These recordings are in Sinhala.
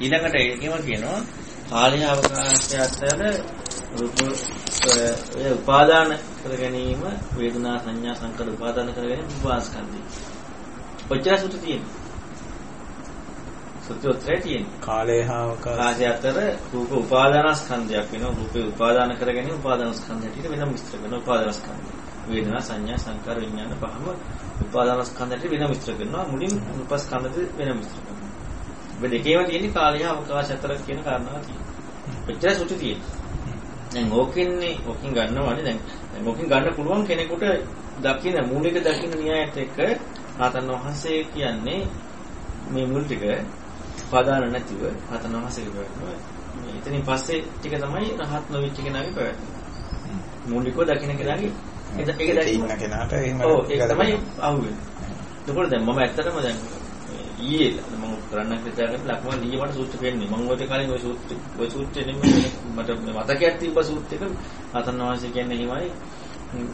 ඊළඟට ඒකම කියනවා කාලය අවකාශය අතර රූප ඒ උපාදාන කර ගැනීම වේදනා සංඥා සංකල්ප උපාදාන කර ගැනීම විපාස්කන්ධය. ඔච්චර සුතු තියෙනවා. සුතු ඔච්චර තියෙනවා. කාලය හා අවකාශය කාශය අතර රූප උපාදානස්කන්ධයක් වෙනවා. රූපේ උපාදාන කර ගැනීම උපාදානස්කන්ධ හැටියට වෙනම විස්තර කරනවා උපාදානස්කන්ධය. වේදනා සංඥා සංකාර විඥාන පහම උපාදානස්කන්ධ හැටියට වෙනම විස්තර කරනවා. මුලින් රූපස්කන්ධද වෙනම විස්තර කරනවා. ඔබ දෙකේම තියෙන්නේ කාලය හා අවකාශය අතර කියන කාරණාව තියෙනවා. ඔච්චර සුතු තියෙනවා. දැන් ඕකෙන්නේ ඕකෙන් ගන්නවනේ දැන් ඕකෙන් ගන්න පුළුවන් කෙනෙකුට දකින්න මූලික දකින්න න්‍යායත් එක්ක රාතන් වහන්සේ කියන්නේ මේ මුල් ටික උපාදාන නැතිව රාතන් වහන්සේ කියනවා එතනින් පස්සේ ටික තමයි රහත් නොවිච්ච කෙනාගේ පැවැත්ම. මූලිකව දකින්න කෙනාගේ ඒක ඉන්න කෙනාට එහෙම ඔව් ඒක තමයි අහුවෙන්නේ. එතකොට දැන් මම ඇත්තටම දැන් ඊයේ මම කරන්න හිතාගෙන ලක්මන් ඊයේ මට සූත්‍ර පෙන්නේ. මම ඔය කාලේ ඔය සූත්‍ර ඔය සූත්‍රෙ නෙමෙයි මට මතකයක් තිබ්බ සූත්‍රයක රතන වහන්සේ කියන්නේ එහෙමයි.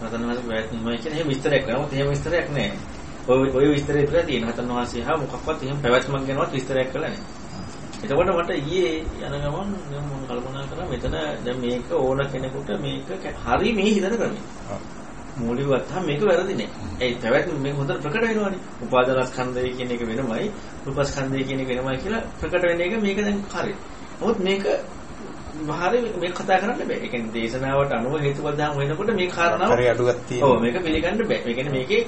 රතන වහන්සේ පැවැත්මයි කියන එහෙම විස්තරයක් නෑ. මොකද එහෙම විස්තරයක් නෑ. ඔය ඔය විස්තරය විතර තියෙන රතන වහන්සේ හා මොකක්වත් එහෙම පැවැත්මක් ගැනවත් විස්තරයක් කළා නෑ. එතකොට මට ඊයේ යන ගමන් මම කල්පනා කරා මෙතන දැන් මේක ඕන කෙනෙකුට මේක හරි මේ හිතන ක්‍රමය. මූලිකව ගත්තාම මේක වැරදි නෑ. ඒ පැවැත්ම මේක හොඳට ප්‍රකට වෙනවානේ. උපාදානස්කන්ධය කියන එක වෙනමයි, රූපස්කන්ධය කියන එක වෙනමයි කියලා ප්‍රකට වෙන එක මේක දැන් හරි. නමුත් මේක වහරේ මේක කතා කරන්න බෑ. ඒ කියන්නේ දේශනාවට අනුව හේතුඵල දහම් වෙනකොට මේ කාරණාව හරි අඩුවක් තියෙනවා. ඔව් මේක පිළිගන්න බෑ. ඒ කියන්නේ මේකේ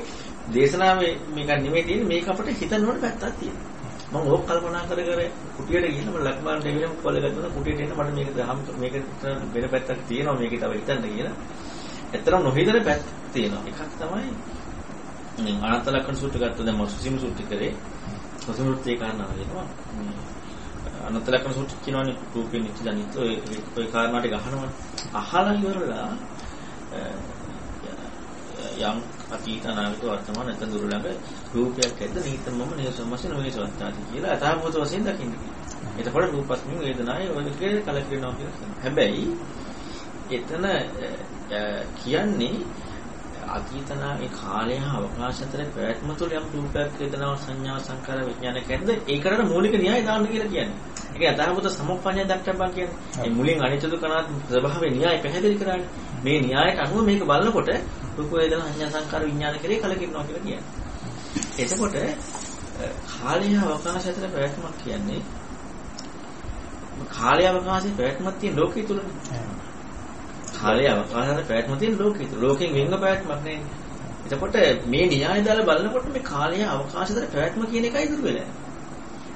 දේශනාවේ මේක නෙමෙයි තියෙන්නේ මේක අපිට හිතන්න ඕන පැත්තක් තියෙනවා. මම ඕක කල්පනා කර කර කුටියට ගිහින් මම ලක්මාන් ටෙවිලම් කොල්ල ගත්තා කුටියට එන්න මට මේක දහම් මේක වෙන පැත්තක් තියෙනවා මේක තව හිතන්න කියලා. ඇත්තටම නොහිතන පැත්ත තියෙනවා. එකක් තමයි මේ අනත්ත ලක්ෂණ සූත්‍ර ගත්ත දැන් මම සුසිම සූත්‍ර කරේ. සුසිම සූත්‍රේ කාරණා වෙනවා. මේ අනත්ත ලක්ෂණ සූත්‍ර කියනවනේ රූපේ නිත්‍ය ජනිත ඔය ඔය කාරණා ටික අහනවනේ. අහලා ඉවරලා යම් අතීත අනාගත වර්තමාන නැත්නම් දුර ළඟ රූපයක් ඇද්ද නිතමම නේසමස නොවේසවත්තාදී කියලා අතාවත වශයෙන් දකින්න කියනවා. එතකොට රූපස්මින් වේදනාවේ ඔය දෙකේ කලකිරෙනවා කියලා කියනවා. හැබැයි එතන කියන්නේ අතීතනා ඒ කාලය හා අවකාශ අතර ප්‍රයත්න තුළ යම් රූපයක් වේදනාව සංඥා සංකාර විඥාන කියන්නේ ඒකට මූලික න්‍යාය දාන්න කියලා කියන්නේ. ඒක යථාභූත සමුප්පඤ්ඤය දක්වපන් කියන්නේ. මේ මුලින් අනිත්‍ය දුකනාත් ස්වභාවයේ න්‍යාය පැහැදිලි කරන්නේ. මේ න්‍යායට අනුව මේක බලනකොට රූප වේදනා සංඥා සංකාර විඥාන කෙරේ කලකිරනවා කියලා කියන්නේ. එතකොට කාලය හා අවකාශ අතර ප්‍රයත්නක් කියන්නේ කාලය අවකාශයේ ප්‍රයත්නක් තියෙන ලෝකයේ තුලනේ. කාලේ අවකාශයේ පැවැත්ම තියෙන ලෝකෙට. ලෝකෙන් වෙන්ව පැවැත්මක් නෙන්නේ. එතකොට මේ න්‍යාය දාලා බලනකොට මේ කාලය අවකාශතර පැවැත්ම කියන එකයි දුර වෙලා.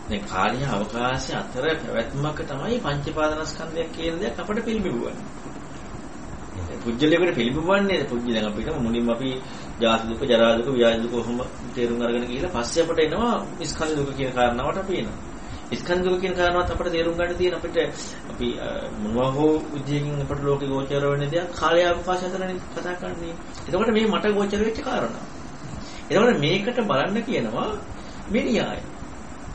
දැන් කාලය අවකාශය අතර පැවැත්මක තමයි පංචපාදනස්කන්ධයක් කියන දෙයක් අපිට පිළිබිඹුවන්නේ. පුජ්‍යලයකට පිළිබිඹුවන්නේ පුජ්‍ය දැන් අපිට මුලින්ම අපි ජාති දුක, ජරා දුක, ව්‍යාධි දුක කොහොම තේරුම් අරගෙන ගිහලා පස්සේ අපිට එනවා ස්කන්ධ දුක කියන කාරණාවට අපි එනවා. ස්කන්ධ දුක කියන කාරණාවත් අපිට තේරුම් ගන්න තියෙන අපිට අපි මොනවා හෝ විදියකින් අපිට ලෝකේ ගෝචර වෙන දෙයක් කාලය අවකාශය අතරනේ කතා කරන්නේ. එතකොට මේ මට ගෝචර වෙච්ච කාරණා. එතකොට මේකට බලන්න කියනවා මේ න්‍යාය.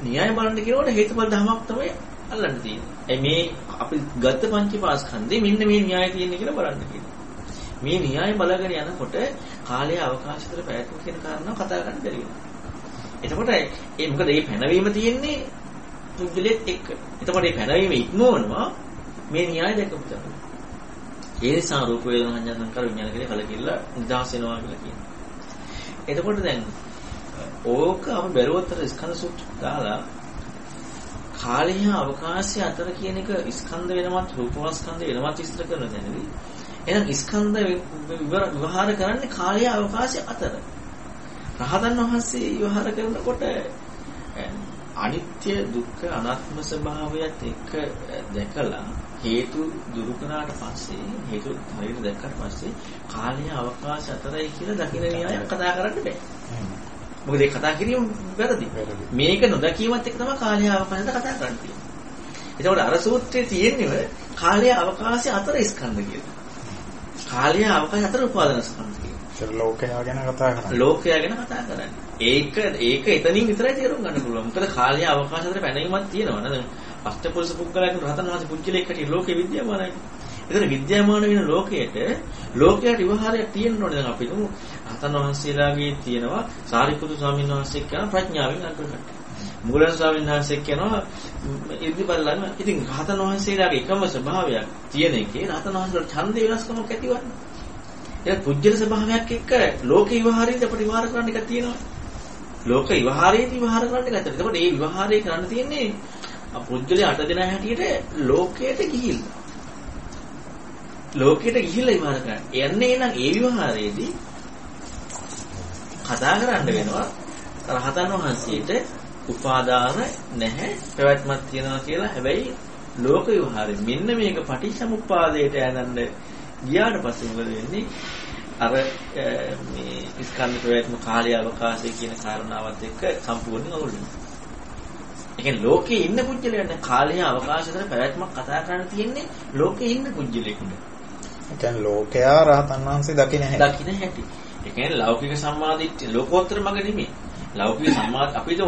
න්‍යාය බලන්න කියනකොට හේතුඵල ධමයක් තමයි අල්ලන්න තියෙන්නේ. ඒ මේ අපි ගත්ත පංචපාස්කන්ධේ මෙන්න මේ න්‍යාය තියෙන්නේ කියලා බලන්න කියනවා. මේ න්‍යාය බලගෙන යනකොට කාලය අවකාශතර පැවැත්ම කියන කාරණාව කතා කරන්න බැරි වෙනවා. එතකොට ඒ මොකද මේ පැනවීම තියෙන්නේ පුද්ගලෙත් එක්ක. එතකොට මේ පැනවීම ඉක්මවනවා මේ න්‍යාය දැකපු තමයි. ඒ නිසා රූප වේදනා සංඥා සංකාර විඥාන කියලා කලකිරලා නිදහස් වෙනවා කියලා කියනවා. එතකොට දැන් ඕක අපි බැලුවොත් ස්කන්ධ සූත්‍ර දාලා කාලය හා අවකාශය අතර කියන එක ස්කන්ධ වෙනමත් රූපවස්කන්ධ වෙනමත් විස්තර කරන තැනදී එහෙනම් ස්කන්ධ විවහාර කරන්නේ කාලය අවකාශය අතර. රහතන් වහන්සේ විවහාර කරනකොට අනිත්‍ය දුක්ඛ අනාත්ම ස්වභාවයත් එක්ක දැකලා හේතු දුරු කරාට පස්සේ හේතු හරියට දැක්කට පස්සේ කාලය අවකාශ අතරයි කියලා දකින්න න්‍යායක් කතා කරන්න බෑ. මොකද ඒ කතා කිරීම වැරදි. මේක නොදකීමත් එක්ක තමයි කාලය අවකාශයට කතා කරන්නේ. ඒකෝට අර සූත්‍රයේ තියෙන්නේ කාලය අවකාශය අතර ස්කන්ධ කියලා. කාලය අවකාශය අතර උපාදාන ස්කන්ධ කියලා. ලෝකයා ගැන කතා කරන්නේ. ලෝකයා ගැන කතා කරන්නේ. ඒක ඒක එතනින් විතරයි තේරුම් ගන්න පුළුවන්. මොකද කාලය අවකාශ අතර පැනීමක් තියෙනවා නේද? අෂ්ටපුරුෂ පුද්ගලයන් රහතන් වහන්සේ පුජ්‍යලෙක් හැටියට ලෝකේ විද්‍යාමානයි. ඒතර විද්‍යාමාන වෙන ලෝකයට ලෝකයට විවහාරයක් තියෙන්න ඕනේ. දැන් අපි හිතමු රහතන් වහන්සේලාගේ තියෙනවා සාරිපුත්තු ස්වාමීන් වහන්සේ කියන ප්‍රඥාවෙන් අග්‍රකට. මුගලන් ස්වාමීන් වහන්සේ කියනවා ඉර්ධි බලන්න ඉතින් රහතන් වහන්සේලාගේ එකම ස්වභාවයක් තියෙන එකේ රහතන් වහන්සේලාට ඡන්ද වෙනස්කමක් ඇතිවන්නේ. ඒක පුජ්‍යල ස්වභාවයක් එක්ක ලෝක විවහාරයේදී අපිට විවහාර කරන්න එකක් තියෙනවා. ලෝක විවහාරයේදී විවහාර කරන්න එකක් තියෙනවා. ඒකට මේ විවහාරය කරන්න තියෙන්නේ පුජ්‍යලේ අට දෙනා හැටියට ලෝකයට ගිහිල්ලා. ලෝකයට ගිහිල්ලා විවහාර කරන්න. යන්නේ නම් ඒ විවහාරයේදී කතා කරන්න වෙනවා රහතන් වහන්සේට උපාදාන නැහැ පැවැත්මක් තියනවා කියලා හැබැයි ලෝක විවහාරෙ මෙන්න මේක පටිච්චසමුප්පාදයට යනන්න ගියාට පස්සේ මොකද වෙන්නේ අර මේ ස්කන්ධ ප්‍රවැත්ම කාලය අවකාශය කියන කාරණාවත් එක්ක සම්පූර්ණයෙන් අවුල් වෙනවා. ඒ කියන්නේ ලෝකේ ඉන්න පුජ්‍යලයන් කාලය අවකාශය අතර පැවැත්මක් කතා කරන්න තියෙන්නේ ලෝකේ ඉන්න. ඒ කියන්නේ ලෝකයා රහතන් වහන්සේ දකින්න හැටි. දකින්න හැටි. ඒ කියන්නේ ලෞකික සම්මාදිට්ඨිය ලෝකෝත්තර මඟ නෙමෙයි. ලෞකික සම්මාද අපිට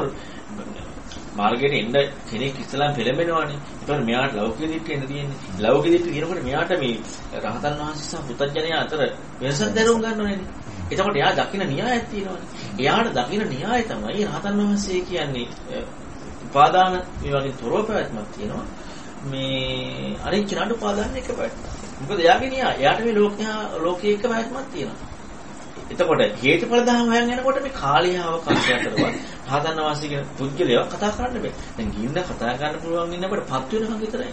මාර්ගයට එන්න කෙනෙක් ඉස්සලාම් පෙළඹෙනවානේ. ඒතකොට මෙයාට ලෞකික දිට්ඨිය එන්න තියෙන්නේ. ලෞකික දිට්ඨිය කියනකොට මෙයාට මේ රහතන් වහන්සේ සහ පුතඥයා අතර වෙනසක් දරුම් ගන්නවනේ. එතකොට එයා දකින්න න්‍යායක් තියෙනවානේ. එයාට දකින්න න්‍යාය තමයි රහතන් වහන්සේ කියන්නේ උපාදාන මේ වගේ තොරව පැවැත්මක් තියෙනවා. මේ අනිත් කෙනාට උපාදාන එක පැවැත්මක්. මොකද එයාගේ න්‍යාය. එයාට මේ ලෝකයා ලෝකයේ එක පැවැත්මක් තියෙනවා. එතකොට හේතුඵල ධර්ම හොයන් යනකොට මේ කාලීය අවකාශය අතරවත් රහතන් වහන්සේ කියන පුද්ගලයා කතා කරන්න බෑ. දැන් ගින්න කතා කරන්න පුළුවන් ඉන්නකොට පත් වෙනකන් විතරයි.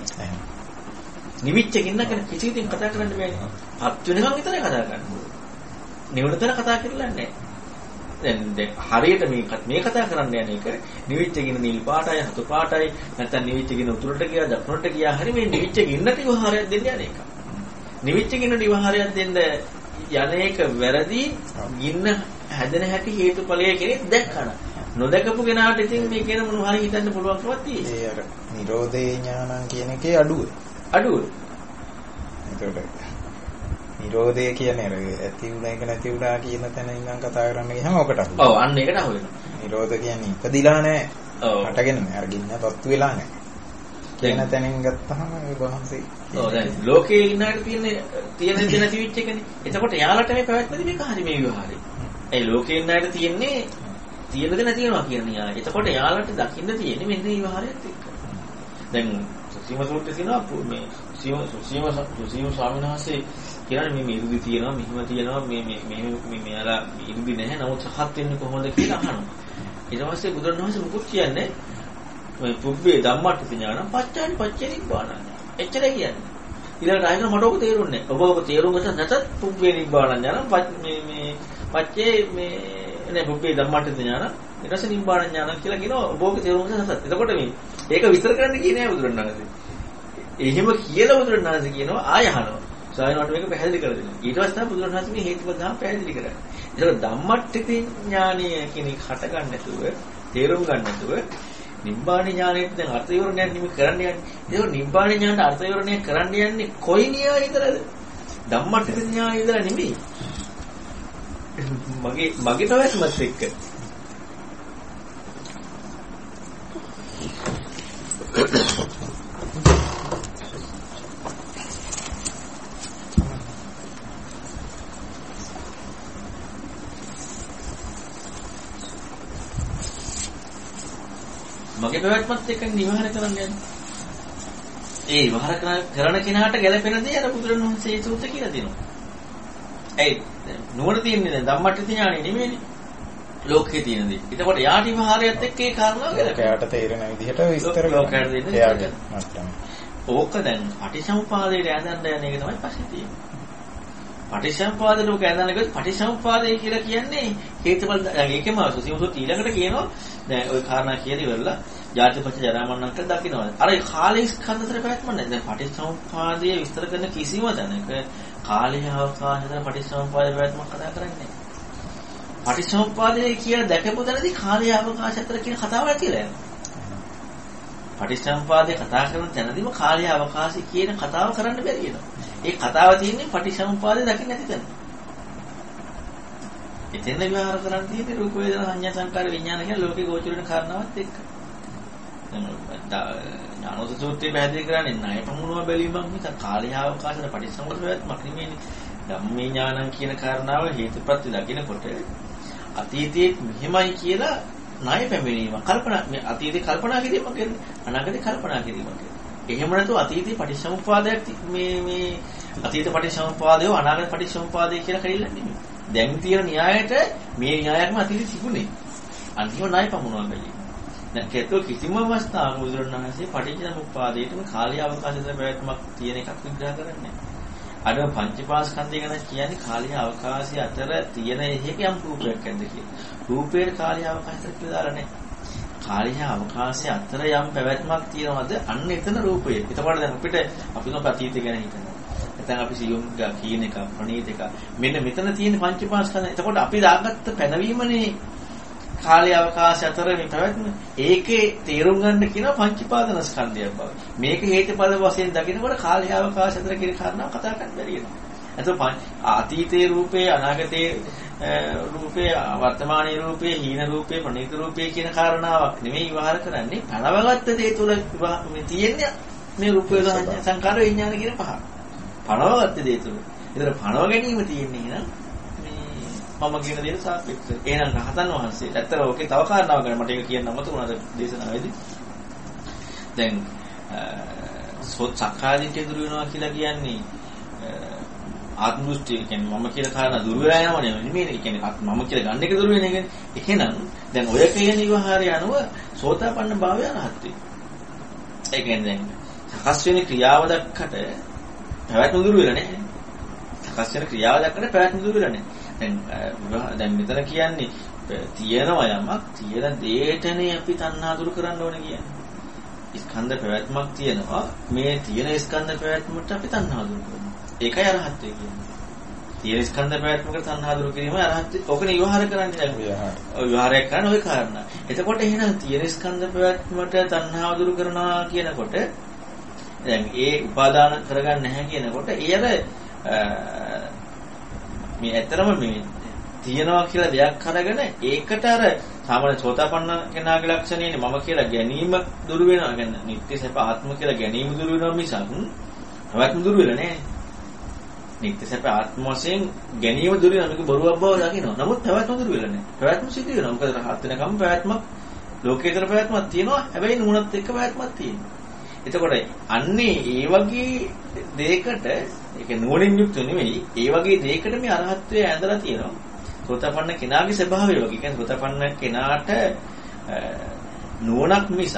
නිවිච්ච ගින්න ගැන කිසි දෙයක් කතා කරන්න බෑනේ. පත් වෙනකන් විතරයි කතා කරන්න පුළුවන්. නිවනතර කතා කරලා නැහැ. දැන් දැන් හරියට මේ මේ කතා කරන්න යන එක නිවිච්ච ගින්න නිල් පාටයි හතු පාටයි නැත්නම් නිවිච්ච ගින්න උතුරට ගියා දකුණට ගියා හරි මේ නිවිච්ච ගින්නට විවහාරයක් දෙන්න යන එක. නිවිච්ච ගින්නට විවහාරයක් දෙන්න යන එක වැරදි ගින්න හැදෙන හැටි හේතුඵලයේ කෙනෙක් දැක්කන. නොදකපු කෙනාට ඉතින් මේ කියන මොනවා හරි හිතන්න පුළුවන්කමක් තියෙනවා. ඒ අර නිරෝධේ ඥානං කියන එකේ අඩුව. අඩුව. එතකොට නිරෝධය කියන්නේ අර ඇති වුණ එක නැති වුණා කියන තැන ඉඳන් කතා කරන්න ගියාම ඔකට අහු. ඔව් අන්න ඒකට අහු වෙනවා. නිරෝධ කියන්නේ ඉපදිලා නැහැ. ඔව්. හටගෙන නැහැ. අර ගින්න තත්තු වෙලා නැහැ. කියන තැනින් ගත්තාම ඒ වහන්සේ ඔව් දැන් ලෝකේ ඉන්නකට තියෙන තියෙන දේ නැති වෙච්ච එකනේ. එතකොට යාලට මේ පැවැත්මද මේක හරි මේ විවහාරේ. ඒ ලෝකේ ඉන්නකට තියෙන්නේ තියෙන දේ නැතිනවා කියන න්‍යාය. එතකොට යාලට දකින්න තියෙන්නේ මෙන්න මේ විවහාරයත් එක්ක. දැන් සුසීම සූත්‍රයේ තියෙනවා මේ සුසීම සුසීම සුසීම ස්වාමීන් වහන්සේ කියන්නේ මේ මේ ඉරුදි තියෙනවා මෙහිම තියෙනවා මේ මේ මේ මෙයාලා ඉරුදි නැහැ නමුත් සහත් වෙන්නේ කොහොමද කියලා අහනවා. ඊට පස්සේ බුදුරණවහන්සේ මුකුත් කියන්නේ මේ පුබ්බේ ධම්මට්ඨ ඥාන පච්චානි පච්චේ නිබ්බාන. එච්චරයි කියන්නේ. ඊළඟට ආයෙත් මට ඔක තේරුන්නේ නැහැ. ඔබ ඔක තේරුම් ගත්ත නැතත් පුබ්බේ නිබ්බාන ඥාන මේ මේ පච්චේ මේ නේ පුබ්බේ ධම්මට්ඨ ඥාන ඊට පස්සේ නිබ්බාන ඥාන කියලා කියනවා ඔබ ඔක තේරුම් ගත්ත නැතත්. එතකොට මේ ඒක විස්තර කරන්න කියන්නේ නැහැ බුදුරණවහන්සේ. එහෙම කියලා බුදුරණවහන්සේ කියනවා ආය අහනවා. ස්වාමීන් වහන්සේ මේක පැහැදිලි කරලා දෙනවා. ඊට පස්සේ තමයි බුදුරණවහන්සේ මේ හේතුඵල ධර්ම පැහැදිලි කරන්නේ. ඒක ධම්මට්ඨ ඥානීය කියන එක හට ගන්න නැතුව තේරුම් ගන්න නැතුව නිබ්බාන ඥානයට දැන් අර්ථ විවරණයක් නිම කරන්න යන්නේ. ඒක නිබ්බාන ඥානට අර්ථ විවරණයක් කරන්න යන්නේ කොයි න්‍යාය ඉදලාද? ධම්මට්ඨ ඥානය ඉදලා නෙමෙයි. මගේ මගේ පැවැත්මත් එක්ක. මගේ පැවැත්මත් එක්ක නිවහර කරන්න යන්නේ. ඒ විවහාර කරන කෙනාට ගැළපෙන දේ අර බුදුරණවහන්සේ සූත්‍ර කියලා දෙනවා. ඒ නුවණ තියෙන්නේ දැන් ධම්මට්ටි ඥානෙ නෙමෙයිනේ. ලෝකේ තියෙන දේ. එතකොට යාටි විහාරයත් එක්ක ඒ කාරණාව ගැළපෙනවා. ලෝකයට තේරෙන විදිහට විස්තර ලෝකයට දෙන්න. ඕක දැන් පටිසමුපාදයට ඇඳන්න යන එක තමයි පස්සේ තියෙන්නේ. පටිසම්පාද ලෝක ඇඳන්න ගියොත් පටිසම්පාදය කියලා කියන්නේ හේතුඵල දැන් ඒකෙම සුසීමසොත් ඊළඟට කියනවා දැන් ওই කාරණා කියලා ඉවරලා ජාතිපච්ච ජරාමරණ කියලා දකින්නවා. අර කාලේ ස්කන්ධතර පැවැත්ම නැහැ. දැන් පටිසම්පාදයේ විස්තර කරන කිසිම තැනක කාලේ අවකාශතර පටිසම්පාදයේ පැවැත්මක් කතා කරන්නේ නැහැ. පටිසම්පාදයේ කියලා දැකපු තැනදී කාලේ අවකාශතර කියන කතාවක් කියලා යනවා. පටිච්චසමුපාදේ කතා කරන තැනදීම කාලය අවකාශය කියන කතාව කරන්න බැරි වෙනවා. ඒ කතාව තියෙන්නේ පටිච්චසමුපාදේ දකින්න නැති තැන. එතෙන් විවහාර කරන්න තියෙන්නේ රූප වේදනා සංඥා සංකාර විඥාන කියන ලෝකේ ගෝචර වෙන කාරණාවත් එක්ක. ඥානෝද සූත්‍රය පැහැදිලි කරන්නේ ණය පමුණුව බැලීමක් මිස කාලය අවකාශයට පටිච්චසමුප්පාද පැවැත්මක් නෙමෙයිනේ. ධම්මේ ඥානං කියන කාරණාව හේතුප්‍රත්‍ය දකිනකොට අතීතයේ මෙහෙමයි කියලා ණය පැමිණීම කල්පනා මේ අතීතේ කල්පනා කිරීමක් කියන්නේ අනාගතේ කල්පනා කිරීමක් කියන්නේ. එහෙම නැතුව අතීතේ පටිච්චසමුප්පාදයක් මේ මේ අතීත පටිච්චසමුප්පාදය අනාගත පටිච්චසමුප්පාදය කියලා කරිල්ලන්නේ නෙමෙයි. දැන් තියෙන න්‍යායයට මේ න්‍යායයක්ම අතීතේ තිබුණේ. අන්තිම ණය පමුණුවා බැලීම. දැන් කේතෝ කිසිම අවස්ථාවක බුදුරණවහන්සේ පටිච්චසමුප්පාදයේටම කාලය අවකාශතර පැවැත්මක් තියෙන එකක් විග්‍රහ කරන්නේ නැහැ. අර පංචපාස්කන්ධය ගැන කියන්නේ කාලය අවකාශය අතර තියෙන එකක යම් රූපයක් ඇද්ද කියලා. රූපේ කාලය අවකාශය කියලා දාලා නැහැ. කාලය අවකාශය අතර යම් පැවැත්මක් තියෙනවද අන්න එතන රූපය. එතකොට දැන් අපිට අපි නම් අතීතය ගැන හිතනවා. නැත්නම් අපි සියුම් කීන එක ප්‍රණීත එක මෙන්න මෙතන තියෙන පංචපාස්කන්ධය. එතකොට අපි දාගත්ත පැනවීමනේ කාලය අවකාශ අතර මේ පැවැත්ම ඒකේ තේරුම් ගන්න කියන පංචපාදන ස්කන්ධයක් බව. මේක හේතුඵල වශයෙන් දකිනකොට කාලය අවකාශ අතර කියන කාරණාව කතා කරන්න බැරි වෙනවා. එතකොට අතීතයේ රූපේ අනාගතයේ රූපේ වර්තමානයේ රූපේ හීන රූපේ ප්‍රණීත රූපේ කියන කාරණාවක් නෙමෙයි විවහාර කරන්නේ. පනවගත්ත දේ තුල මේ තියෙන්නේ මේ රූප වේදනා සංකාර විඥාන කියන පහ. පනවගත්ත දේ තුල. ඒතර පනව ගැනීම තියෙන්නේ නේද? මම කියන දේට සාපේක්ෂව. එහෙනම් රහතන් වහන්සේ ඇත්තට ඕකේ තව කාරණාවක් ගැන මට ඒක කියන්න අමතක දේශනාවේදී. දැන් සෝත් සක්කාදිට්ඨිය දුරු වෙනවා කියලා කියන්නේ ආත්ම දෘෂ්ටිය කියන්නේ මම කියලා කාරණා දුරු වෙලා යනව නෙමෙයි. ඒ කියන්නේ මම කියලා ගන්න එක දුරු වෙන එක. එහෙනම් දැන් ඔය කියන විවහාරය අනුව සෝතාපන්න භාවය රහත් වෙනවා. ඒ කියන්නේ දැන් සකස් වෙන ක්‍රියාව දක්කට පැවැත්ම දුරු වෙලා නැහැ. සකස් වෙන ක්‍රියාව දක්කට පැවැත්ම දුරු වෙලා නැහැ. දැන් දැන් මෙතන කියන්නේ තියෙනවා යමක් තියෙන දෙයටනේ අපි තණ්හා දුරු කරන්න ඕනේ කියන්නේ. ස්කන්ධ පැවැත්මක් තියෙනවා මේ තියෙන ස්කන්ධ පැවැත්මට අපි තණ්හා දුරු කරනවා. ඒකයි අරහත්ත්වය කියන්නේ. තියෙන ස්කන්ධ පැවැත්මකට තණ්හා දුරු කිරීම අරහත්ත්වය. ඕකනේ විවහාර කරන්නේ දැන්. ඔය විවහාරයක් කරන ඔය කාරණා. එතකොට එහෙනම් තියෙන ස්කන්ධ පැවැත්මට තණ්හාව දුරු කරනවා කියනකොට දැන් ඒ උපාදාන කරගන්න නැහැ කියනකොට ඒ අර මේ ඇත්තරම මේ තියනවා කියලා දෙයක් අරගෙන ඒකට අර සාමාන්‍ය සෝතාපන්න කෙනාගේ ලක්ෂණයනේ මම කියලා ගැනීම දුරු වෙනවා. කියන්නේ නිත්‍ය සැප ආත්ම කියලා ගැනීම දුරු වෙනවා මිසක් ප්‍රවැත්ම දුරු වෙලා නැහැ. නිත්‍ය සැප ආත්ම වශයෙන් ගැනීම දුරු වෙනවා. මේක බොරුවක් බව දකිනවා. නමුත් ප්‍රවැත්ම දුරු වෙලා නැහැ. ප්‍රවැත්ම සිදු වෙනවා. මොකද රහත් වෙනකම් ප්‍රවැත්මක් ලෝකේතර ප්‍රවැත්මක් තියෙනවා. හැබැයි නුවණත් එක්ක ප්‍රවැත්මක් තියෙනවා. එතකොට අන්නේ ඒ වගේ දෙයකට ඒක නුවණින් යුක්ත නෙමෙයි ඒ වගේ දෙයකට මේ අරහත්ත්වය ඇඳලා තියෙනවා. සෝතපන්න කෙනාගේ ස්වභාවය වගේ. කියන්නේ සෝතපන්න කෙනාට නුවණක් මිසක්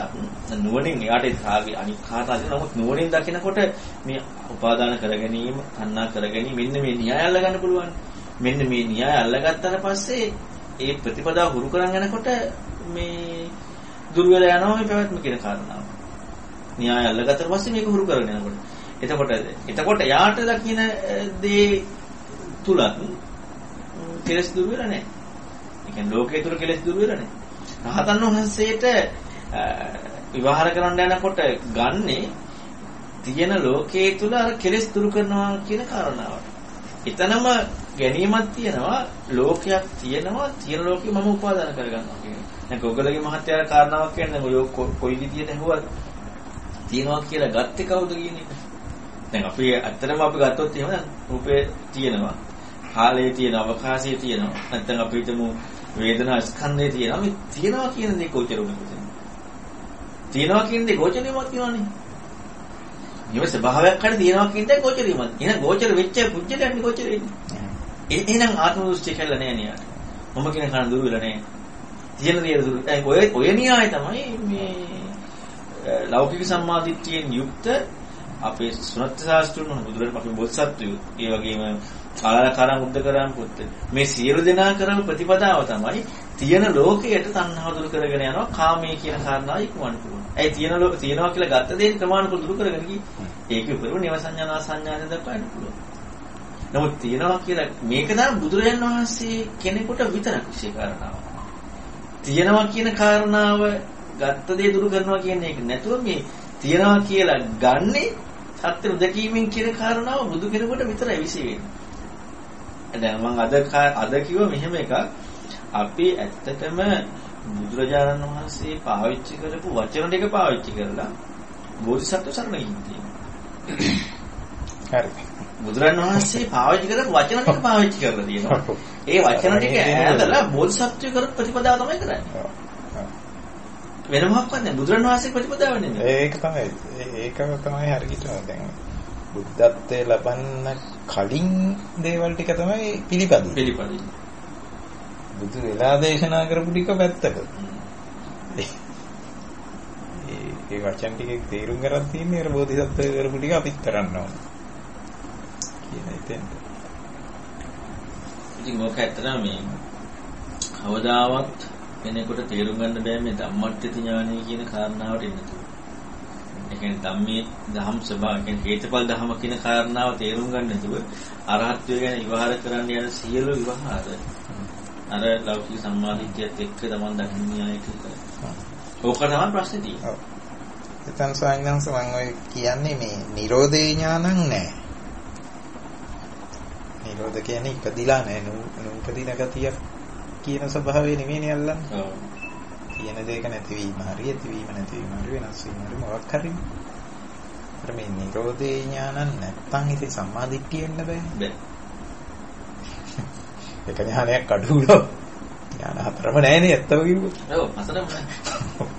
නුවණින් එයාට ඒකාගේ අනික් කාටද නමුත් නුවණින් දකිනකොට මේ උපාදාන කර ගැනීම තණ්හා කර ගැනීම මෙන්න මේ න්‍යාය අල්ල ගන්න පුළුවන්. මෙන්න මේ න්‍යාය අල්ලගත්තට පස්සේ ඒ ප්‍රතිපදාව හුරු කරන් යනකොට මේ දුර වෙලා යනවා මේ පැවැත්ම කියන කාරණාව. න්‍යාය අල්ලගත්තට පස්සේ මේක හුරු කරගෙන යනකොට එතකොට එතකොට යාට දකින්න දේ තුලත් කෙලස් දුර වෙලා නැහැ. ඒ කියන්නේ ලෝකයේ තුල කෙලස් දුර වෙලා නැහැ. රහතන් වහන්සේට විවහාර කරන්න යනකොට ගන්නේ තියෙන ලෝකයේ තුල අර කෙලස් දුරු කරනවා කියන කාරණාවට. එතනම ගැනීමක් තියෙනවා ලෝකයක් තියෙනවා තියෙන ලෝකෙ මම උපාදාන කරගන්නවා කියන්නේ. දැන් ඔයගොල්ලෝගේ මහත්යාර කාරණාවක් කියන්නේ ඔය කොයි විදියට ඇහුවත් තියනවා කියලා ගත්තේ කවුද කියන එක. දැන් අපි ඇත්තටම අපි ගත්තොත් එහෙම රූපේ තියෙනවා. කාලයේ තියෙන අවකාශයේ තියෙනවා. නැත්නම් අපි හිතමු වේදනා ස්කන්ධයේ තියෙනවා. මේ තියෙනවා කියන දේ ගෝචරුනේ කොතනද? තියෙනවා කියන දේ ගෝචරීමක් කියනවනේ. නිව ස්වභාවයක් හරි තියෙනවා කියන දේ ගෝචරීමක්. එහෙනම් ගෝචර වෙච්ච පුජ්‍යලයන් ගෝචර වෙන්නේ. එහෙනම් ආත්ම දෘෂ්ටි කියලා නෑ නේ. මම කියන කන දුර වෙලා නෑ. තියෙන දේ දුර. දැන් ඔය ඔය න්‍යාය තමයි මේ ලෞකික සම්මාදිට්ඨියෙන් යුක්ත අපේ සුනත් ශාස්ත්‍රඥ බුදුරජාණන් අපේ බෝසත්ත්වයෝ ඒ වගේම කාලකාරම් උද්දකරම් පුත් මේ සියලු දෙනා කරන ප්‍රතිපදාව තමයි තියෙන ලෝකයට තණ්හාව දුරු කරගෙන යනවා කාමයේ කියන කාරණාව ඉක්මවන්න පුළුවන්. ඒ තියෙන ලෝක තියෙනවා කියලා ගත්ත දේ ප්‍රමාණික දුරු කරගෙන ගියේ. ඒකේ උපරිම නව සංඥානා සංඥාන දක්වන්න පුළුවන්. නමුත් තියෙනවා කියලා මේක තමයි බුදුරජාණන් වහන්සේ කෙනෙකුට විතරක් විශේෂ කාරණාවක්. තියෙනවා කියන කාරණාව ගත්ත දේ දුරු කරනවා කියන එක නැතුව මේ තියනවා කියලා ගන්නේ සත්‍ය නොදැකීමෙන් කියන කාරණාව බුදු කෙනෙකුට විතරයි විශ්ේ වෙන්නේ. දැන් මම අද අද කිව්ව මෙහෙම එකක් අපි ඇත්තටම බුදුරජාණන් වහන්සේ පාවිච්චි කරපු වචන ටික පාවිච්චි කරලා බෝධිසත්ව සරණ ගිහින් හරි. බුදුරන් වහන්සේ පාවිච්චි කරපු වචන ටික පාවිච්චි කරලා තියෙනවා. ඒ වචන ටික ඈදලා බෝධිසත්ව කරපු ප්‍රතිපදාව තමයි කරන්නේ. වෙන මොකක්වත් නැහැ. බුදුරණවහන්සේ ප්‍රතිපදාව නෙමෙයි. ඒක තමයි ඒ- ඒකම තමයි හරියටම දැන් බුද්ධත්වයේ ලබන්න කලින් දේවල් ටික තමයි පිළිපදින්නේ. පිළිපදින්න. බුදු වෙලා දේශනා කරපු ටික පැත්තක. ඒ වචන ටිකේ තේරුම් ගන්න තියෙන්නේ අර බෝධිසත්වය කරපු ටික අපිත් කරන්න ඕන. කියන ඉතින් ඉතින් ඕක ඇත්තටම මේ කවදාවත් කෙනෙකුට තේරුම් ගන්න බෑ මේ ධම්මට්ඨිත ඥානය කියන කාරණාවට එන්නතු. ඒ කියන්නේ ධම්මේ දහම් ස්වභාවය කියන්නේ හේතුඵල ධම කියන කාරණාව තේරුම් ගන්න නැතුව අරහත්ත්වය ගැන විවහාර කරන්න යන සියලු විවහාර අර ලෞකික සම්මාදිටියත් එක්ක තමන් දකින්නේ ආයේ කියලා. ඕක තමයි ප්‍රශ්නේ තියෙන්නේ. ඔව්. එතන සංඥාංශ මම ඔය කියන්නේ මේ Nirodhe ඥානං නෑ. Nirodha කියන්නේ ඉපදිලා නෑ නූපදින ගතිය කියන ස්වභාවය නෙමෙයිනේ අල්ලන්නේ. ඔව්. තියෙන දෙයක නැතිවීම හරි ඇතිවීම නැතිවීම හරි වෙනස් වීම හරි මොකක් හරි. අර මේ Nirodhe ඥානං නැත්තම් ඉතින් සම්මාදිට්ඨිය එන්න බෑ. බෑ. එක ඥානයක් අඩු වුණොත් ඥාන හතරම නෑනේ ඇත්තම කිව්වොත්. ඔව් අසරම නෑ.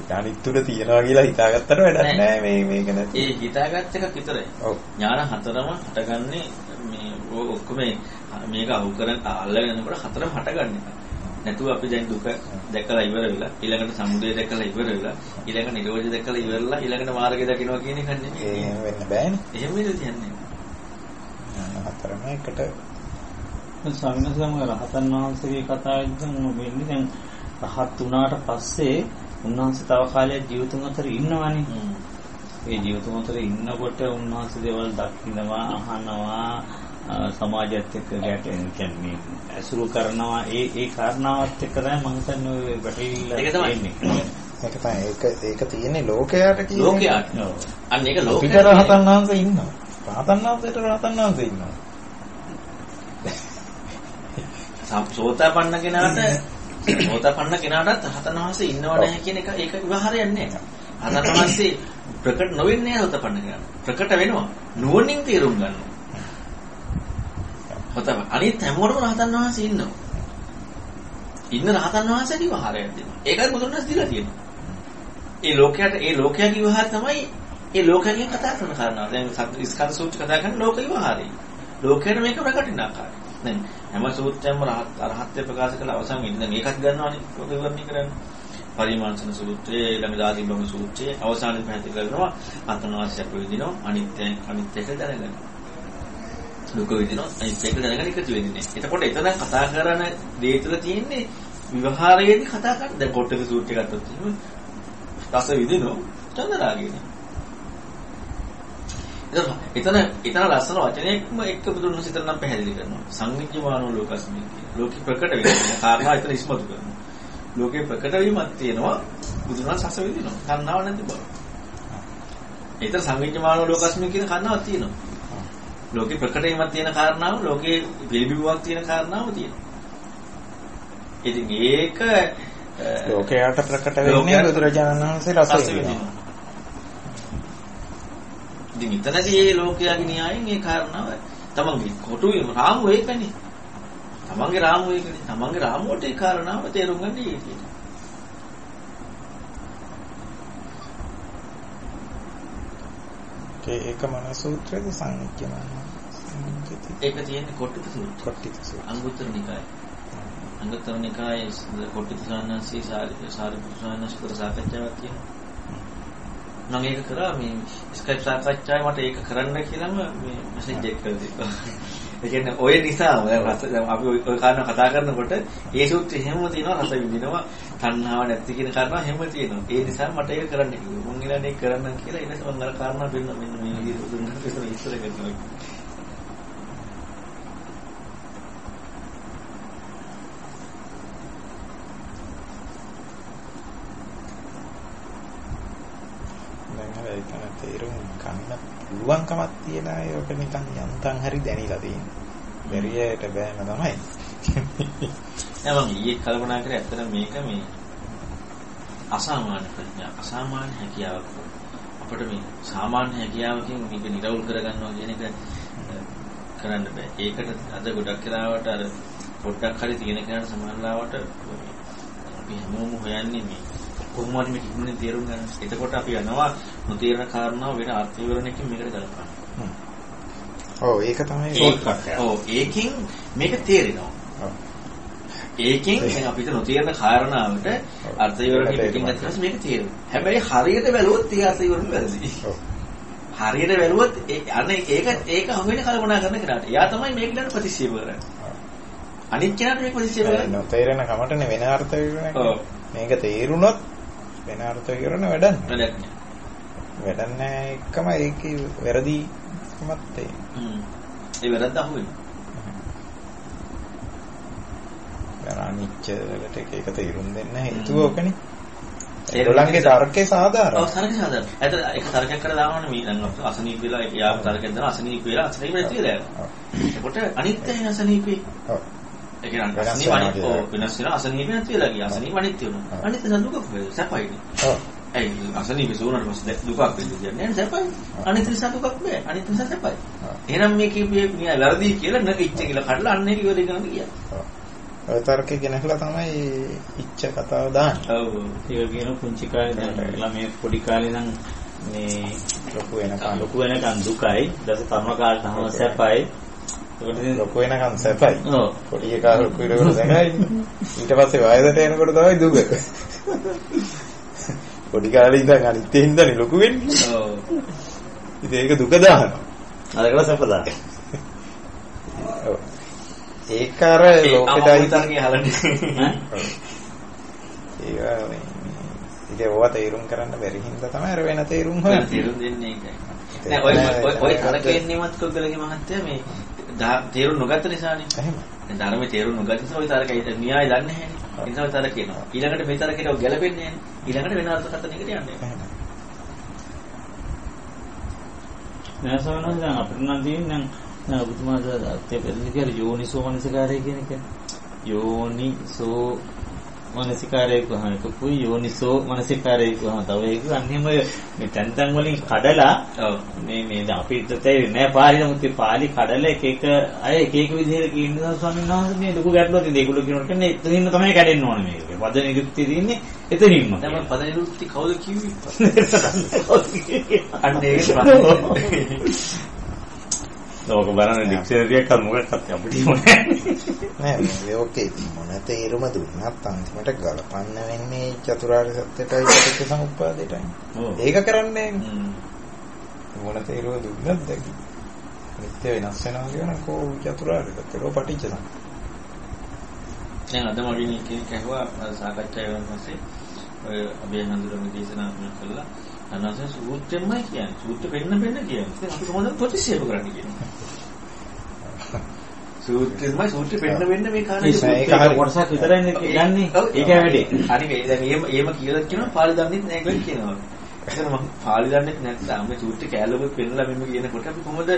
ඥානිත් තුන තියනවා කියලා හිතාගත්තට වැඩක් නෑ. නෑ මේ මේක නැති. ඒ හිතාගත්ත එකක් විතරයි. ඔව්. ඥාන හතරම හටගන්නේ මේ ඔක්කොම මේක අහු කරන් අල්ලගෙන යනකොට හතරම හටගන්නේ. නැතුව අපි දැන් දුක දැකලා ඉවර වෙලා ඊළඟට සමුදය දැකලා ඉවර වෙලා ඊළඟට නිරෝධය දැකලා ඉවරලා ඊළඟට මාර්ගය දකින්නවා කියන එක නෙමෙයි. එහෙම වෙන්න බෑනේ. එහෙම තියන්නේ. ඥාන හතරම එකට සංඝසම රහතන් වහන්සේගේ කතාවෙන් වෙන්නේ දැන් රහත් වුණාට පස්සේ උන්වහන්සේ තව කාලයක් ජීවිතුන් අතර ඉන්නවනේ. ඒ ජීවිතුන් අතර ඉන්නකොට උන්වහන්සේ දේවල් දකින්නවා අහනවා සමාජයත් එක්ක ගැටෙන කියන්නේ ඇසුරු කරනවා ඒ ඒ කාරණාවත් එක්ක තමයි මම හිතන්නේ ඔය තමයි. තියෙන්නේ. ඒක තමයි ඒක ඒක තියෙන්නේ ලෝකයට කියන්නේ. ලෝකයාට. ඔව්. අන්න ඒක ලෝකයට. රහතන් වහන්සේ ඉන්නවා. රහතන් වහන්සේට රහතන් වහන්සේ ඉන්නවා. සෝතාපන්න කෙනාට සෝතාපන්න කෙනාටත් රහතන් වහන්සේ ඉන්නව නැහැ කියන එක ඒක විවහාරයක් නෑ. රහතන් වහන්සේ ප්‍රකට නොවෙන්නේ නැහැ සෝතාපන්න කෙනාට. ප්‍රකට වෙනවා. නුවණින් තේරුම් ගන්නවා. හොතම අනිත් හැමෝටම රහතන් වහන්සේ ඉන්නවා. ඉන්න රහතන් වහන්සේගේ විවහාරයක් දෙනවා. ඒකයි බුදුන් වහන්සේ දීලා තියෙනවා. ඒ ලෝකයට ඒ ලෝකයාගේ විවහාර තමයි ඒ ලෝකයෙන් කතා කරන කාරණා. දැන් සත්- ස්කන්ධ සූත්‍ර කතා කරන ලෝක විවහාරය. ලෝකයට මේක ප්‍රකට වෙන ආකාරය. දැන් හැම සූත්‍රයක්ම රහත් අරහත්ත්ව ප්‍රකාශ කළ අවසන් වෙන්නේ. දැන් මේකත් ගන්නවානේ ලෝක විවරණය කරන්නේ. පරිමාංශන සූත්‍රයේ ඊළඟ දාති බ්‍රහ්ම සූත්‍රයේ අවසානයේ පැහැදිලි කරනවා අතනවාසයක් වෙදිනවා අනිත්‍යයෙන් අනිත්‍යක දැනගන්න. දුක විඳිනවා අනිත්‍යක දැනගන්න එකතු වෙන්නේ. එතකොට එතන කතා කරන දේ තුළ තියෙන්නේ විවහාරයේදී කතා කරන දැන් පොට්ටක සූත්‍රය ගත්තොත් එහෙම රස විඳිනවා චන්දරාගයනේ. එතන එතන ලස්සන වචනයක්ම එක්ක බුදුන් වහන්සේ එතන නම් පැහැදිලි කරනවා. සංවිජ්ජමානෝ ලෝකස්මී කියන. ලෝකෙ ප්‍රකට වෙන කාරණා එතන ඉස්මතු කරනවා. ලෝකේ ප්‍රකට වීමක් තියෙනවා බුදුන් වහන්සේ රස විඳිනවා. කන්නාව නැති බව. එතන සංවිජ්ජමානෝ ලෝකස්මී කියන කන්නාවක් තියෙනවා. ලෝකේ ප්‍රකට වීමක් තියෙන කාරණාව ලෝකේ පිළිබිඹුවක් තියෙන කාරණාව තියෙනවා. ඉතින් ඒක ලෝකයට ප්‍රකට වෙන්නේ බුදුරජාණන් වහන්සේ රස විඳිනවා. ඉතින් මෙතනදී මේ ලෝකයාගේ න්‍යායෙන් මේ කාරණාව තමන්ගේ කොටු වීම රාමුව ඒකනේ. තමන්ගේ රාමුව ඒකනේ. තමන්ගේ රාමුවට ඒ කාරණාව තේරුම් ගන්න ඊට. ඒ ඒක මන සූත්‍රයේද සංඥාන සංකේති ඒක තියෙන්නේ කොට්ටිත සූත්‍රය. කොට්ටිත සූත්‍රය. අංගුත්තර නිකාය. අංගුත්තර නිකායේ කොට්ටිත සාන්නසී සාරිපුත්‍ර සාන්නසතර සාකච්ඡාවක් තියෙනවා. මම ඒක කරා මේ ස්කයිප් සාකච්ඡාවේ මට ඒක කරන්න කියලාම මේ මැසේජ් එක කරලා. ඒ කියන්නේ ඔය නිසාම දැන් රස දැන් අපි ඔය කාරණා කතා කරනකොට ඒ සූත්‍රය හැමම තියෙනවා රස විඳිනවා තණ්හාව නැති කියන කාරණා හැම තියෙනවා. ඒ නිසා මට ඒක කරන්න කිව්වා. මම ඊළඟට ඒක කරන්න කියලා ඊට පස්සේ මම අර කාරණා දෙන්න මෙන්න මේ විදිහට දුන්නා කියලා ඉස්සර කරනවා. දැන් අර එතන තේරුම් ගන්න පුළුවන්කමක් තියන අය ඔක නිකන් යන්තම් හරි දැනিলা තියෙනවා. බැරියට බෑම තමයි. නෑ මම ඊයේ කල්පනා කරේ ඇත්තට මේක මේ අසාමාන්‍ය ප්‍රඥා අසාමාන්‍ය හැකියාවක් අපිට මේ සාමාන්‍ය හැකියාවකින් මේක නිරවුල් කරගන්නවා කියන එක කරන්න බෑ. ඒකට අද ගොඩක් වෙලාවට අර පොඩ්ඩක් හරි තියෙන කෙනාට සමානලාවට අපි හැමෝම හොයන්නේ මේ කොහොමද මේක ඉක්මනින් තේරුම් ගන්න. එතකොට අපි යනවා නොතේරෙන කාරණාව වෙන අර්ථ විවරණයකින් මේකට ගලපන්න. ඔව් ඒක තමයි එක. ඔව් ඒකින් මේක තේරෙනවා. ඒකෙන් දැන් අපිට නොතේරෙන කාරණාවට අර්ථ විවරණය පිටින් ගත්තම මේක තේරෙනවා. හැබැයි හරියට බැලුවොත් ඒ අර්ථ විවරණය වැරදි. හරියට බැලුවොත් අන්න ඒක ඒක හොවෙන කල්පනා කරන කෙනාට. එයා තමයි මේක ගැන ප්‍රතික්ෂේප කරන්නේ. අනිත් කෙනාට මේක ප්‍රතික්ෂේප කරන්නේ. නොතේරෙන කමටනේ වෙන අර්ථ විවරණයක්. මේක තේරුණොත් වෙන අර්ථ විවරණ වැඩක් නෑ. වැඩක් නෑ. එකම ඒකේ වැරදිකමත් තියෙනවා. හ්ම්. ඒ වැරද්ද අහුවෙනවා. දැන් අනිච්ච වලට එක එක තේරුම් දෙන්න හේතුව. ඕකනේ. ඒගොල්ලන්ගේ තර්කේ සාධාරණයි. ඔව් තරක සාදර. ඇත්තට ඒක තරකයක් කරලා දානවනේ මේ දැන් අසනීප වෙලා යා තරකයක් දානවා අසනීප වෙලා අසනීප නැති වෙලා යනවා. එතකොට අනිත්‍යයි අසනීපේ. ඔව්. ඒ කියන්නේ අසනීප වෙනවා අනිත් කියලා. ඔව් වෙනස් වෙනවා අසනීප නැති වෙලා ගියා. අසනීප අනිත්‍ය වෙනවා. අනිත්‍ය සඳුකක් වෙයි. සැපයිනේ. ඔව්. ඇයි අසනීප සෝනට පස්සේ දුකක් වෙන්නේ කියන්නේ සැපයි. අනිත්‍ය නිසා දුකක් නෑ. අනිත්‍ය නිසා සැපයි. එහෙනම් මේ කියපේ නිය වැරදි කියලා නැගිච්ච කියලා කඩලා අන්න ඒක ඉවර කරනවා කියන්නේ. ඔව්. තර්කේ ගෙනහලා තමයි ඉච්ඡ කතාව දාන්නේ. ඔව්. ඒක කියන පුංචි කාලේ ළමයි පොඩි කාලේ නම් මේ ලොකු වෙනකන් ලොකු වෙනකන් දුකයි ඊට තමා කාලේ තම සැපයි ඒකට ඉතින් ලොකු වෙනකන් සැපයි. ඔව් පොඩි එකා ලොකු වෙනකොට සැපයි. ඊට පස්සේ වයසට එනකොට තමයි දුක. පොඩි කාලේ ඉඳන් අනිත්යෙන් ඉඳන් ලොකු වෙන්නේ. ඔව්. ඉතින් ඒක දුක දානවා. අරකලා සැප දාන ඔව්. ඒක අර අමුතරගේ හලන්නේ. ඈ ඒවා මේ ඉතින් ඕවා තේරුම් කරන්න බැරි හින්දා තමයි අර වෙන තේරුම් හොයන්නේ. තේරුම් දෙන්නේ ඒකයි. නෑ ඔය ඔය තරකෙන්නේවත් කොගලගේ මහත්තයා මේ තේරුම් නොගත්ත නිසානේ. එහෙම. දැන් ධර්මයේ තේරුම් නොගත්ත නිසා ඔය තරකයි න්‍යාය දන්නේ නැහැනේ. ඒ නිසා ඔය තරක කියනවා. ඊළඟට මේ තරකේට ඔය ගැලපෙන්නේ නැහැ. ඊළඟට වෙන අර්ථකථනයකට යන්නේ. එහෙම. නැසවන දැන් අපිට නම් තියෙන්නේ දැන් ඔබතුමාද අත්‍ය පෙරලි කියලා යෝනිසෝ මනසිකාරය කියන එක යෝනිසෝ මනසිකාරය කොහොමද කුයි යෝනිසෝ මනසිකාරය කොහොමද තව ඒක අන්නේම මේ තැන් තැන් වලින් කඩලා. මේ මේ අපිට තේරෙන්නේ නැහැ පාලි නමුත් මේ පාලි කඩලා එක එක අය එක එක විදිහට කියනවා ස්වාමීන් වහන්සේ මේ ලොකු ගැටලුවක් තියෙනවා ඒගොල්ලෝ කියනකොට කියන්නේ එතනින්ම තමයි කැඩෙන්න ඕනේ මේක. වද නිරුක්තිය තියෙන්නේ එතනින්ම. මම පද නිරුක්ති කවුද කිව්වේ? අන්න ඒක. ඕක බලන්න ඩික්ෂනරි එකක් මොකක්වත් අපිට ඕනේ නෑ මේ ඕකේ මොන තේරුම දුන්නත් අන්තිමට ගලපන්න වෙන්නේ චතුරාර්ය සත්‍යයටයි පටිච්ච සමුප්පාදයටයි. ඔව්. ඒක කරන්නේ. මොන තේරුම දුන්නත් දැකි. නිත්‍ය වෙනස් වෙනවා කියන කෝ චතුරාර්ය සත්‍යකෝ පටිච්ච සමුප්පාද. දැන් අද මගේ කෙනෙක් ඇහුවා අර සාකච්ඡා කරන පස්සේ ඔය අභය නඳුරගේ දේශනා කළා අනවශ්‍ය සූත්‍රෙමයි කියන්නේ. සූත්‍ර පෙන්න පෙන්න කියන්නේ. ඉතින් අපි කොහොමද ප්‍රතික්ෂේප කරන්නේ කියන්නේ. සූත්‍රෙමයි සූත්‍ර පෙන්න පෙන්න මේ කාරණේ ඒක ඒක හරි. කොටසක් විතරයි ඔව්. ඒක වැඩි හරි මේ දැන් එහෙම එහෙම කියලා කියනවා පාලි දන්නෙත් නැහැ කියලා කියනවා. එතන මම පාලි දන්නෙත් නැත්නම් මේ සූත්‍ර කැලලොත් පෙන්නලා මෙන්න කියනකොට අපි කොහොමද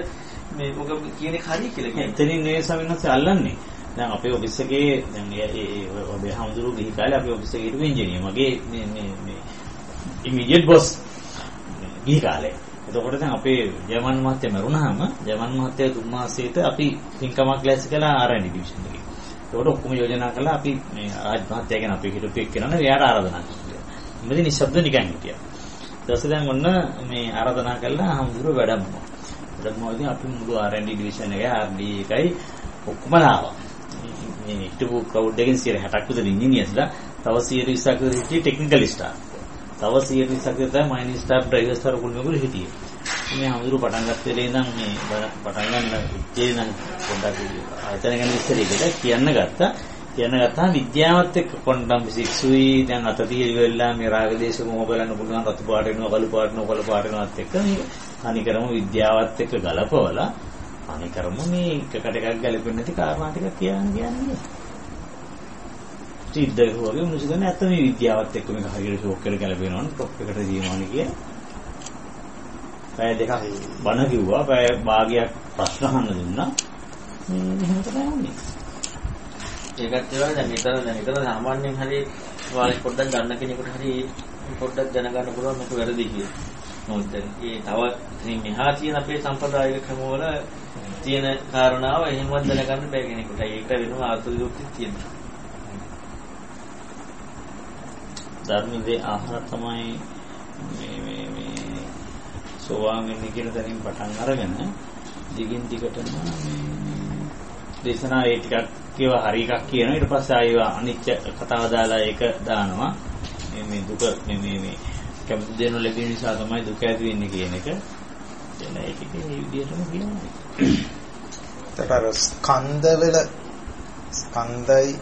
මේ ඔක කියන එක හරිය කියලා කියන්නේ. එතනින් නේ සමිනස් අල්ලන්නේ දැන් අපේ ඔෆිස් එකේ දැන් ඒ ඒ ඔබේ හමුදුරු ගිහි කාලේ අපේ ඔෆිස් එකේ හිටපු ඉංජිනේර මගේ මේ මේ මේ ඉමිඩියට් බොස් ගිහි කාලේ එතකොට දැන් අපේ ජර්මන් මහත්තයා මරුණාම ජර්මන් මහත්තයා තුන් මාසෙට අපි පින්කමක් ක්ලාස් කළා R&D ඩිවිෂන් එකේ. ඒකට ඔක්කොම යෝජනා කළා අපි මේ රාජ් මහත්තයා ගැන අපි හිටපු එක්කෙනා එයාට ආරාධනා කළා. ඉතින් නිශ්ශබ්ද නිකන් හිටියා. ඊට පස්සේ දැන් ඔන්න මේ ආරාධනා කළා හමුදුරු වැඩමුණා. වැඩමුණාදී අපි මුළු R&D ඩිවිෂන් එකේ RD එකයි ඔක්කොම ආවා. මේ හිටපු ක්‍රවුඩ් එකෙන් 60ක් විතර ඉංජිනේර්ස්ලා තව 120ක් විතර හිටියේ ටෙක්නිකල් ස්ටාෆ්. තව 120ක් විතර මයිනින් ස්ටාෆ් ඩ්‍රයිවර් ස්ටාෆ් ඔක්කොම මේගොල්ලෝ හිටියේ. මේ හමුදුරු පටන් ගත්තේ ඉඳන් මේ බ- පටන් ගන්න ඉච්චේ නම් පොඩ්ඩක් ආයතන ගැන විස්තරයකට කියන්න ගත්තා. කියන්න ගත්තාම විද්‍යාවත් එක්ක ක්වොන්ටම් ෆිසික්ස් උයි දැන් අත තියෙවිලා මේ රාග දේශ මොහ බලන්න පුළුවන් රතු පාට වෙනවා කළු පාට වෙනවා කොළ පාට වෙනවත් එක්ක මේ අනිකරම විද්‍යාවත් එක්ක ගලපවලා අනිකරම මේ එකකට එකක් ගැලපෙන්නේ නැති කාරණා ටික කියන්න කියන්නේ. සිද්ධ වගේ මිනිස්සු ගන්න ඇත්ත මේ විද්‍යාවත් එක්ක මේක හරියට ෂෝක් කරලා ගැලපෙනවා නම් ටොප් එකට දිනවනේ කිය. පැය දෙකක් බණ කිව්වා පැය භාගයක් ප්‍රශ්න අහන්න දුන්නා. මේ එහෙම තමයි වුනේ. ඒකත් ඒවා දැන් මෙතන දැන් මෙතන සාමාන්‍යයෙන් හරි වාලේ පොඩ්ඩක් ගන්න කෙනෙකුට හරි පොඩ්ඩක් දැනගන්න පුළුවන් මේක වැරදි කියලා. මොකද දැන් ඒ තව ඉතින් මෙහා තියෙන අපේ සම්ප්‍රදායික ක්‍රමවල තියෙන කාරණාව එහෙමවත් දැනගන්න බෑ කෙනෙකුට. ඒක වෙනම ආර්ථික යුක්තියක් තියෙනවා. ධර්මයේ ආහාර තමයි මේ මේ මේ සෝවාන් වෙන්නේ කියන තැනින් පටන් අරගෙන දිගින් දිගටම මේ දේශනා ඒ ටිකක් කියව හරි එකක් කියනවා ඊට පස්සේ ආයෙ අනිච්ච කතාව දාලා ඒක දානවා. මේ මේ දුක මේ මේ මේ කැමති දෙනු ලැබෙන නිසා තමයි දුක ඇති වෙන්නේ කියන එක. එන ඒක ඒ විදිහටම කියනවා ඒතර අර ස්කන්ධවල ස්කන්ධයි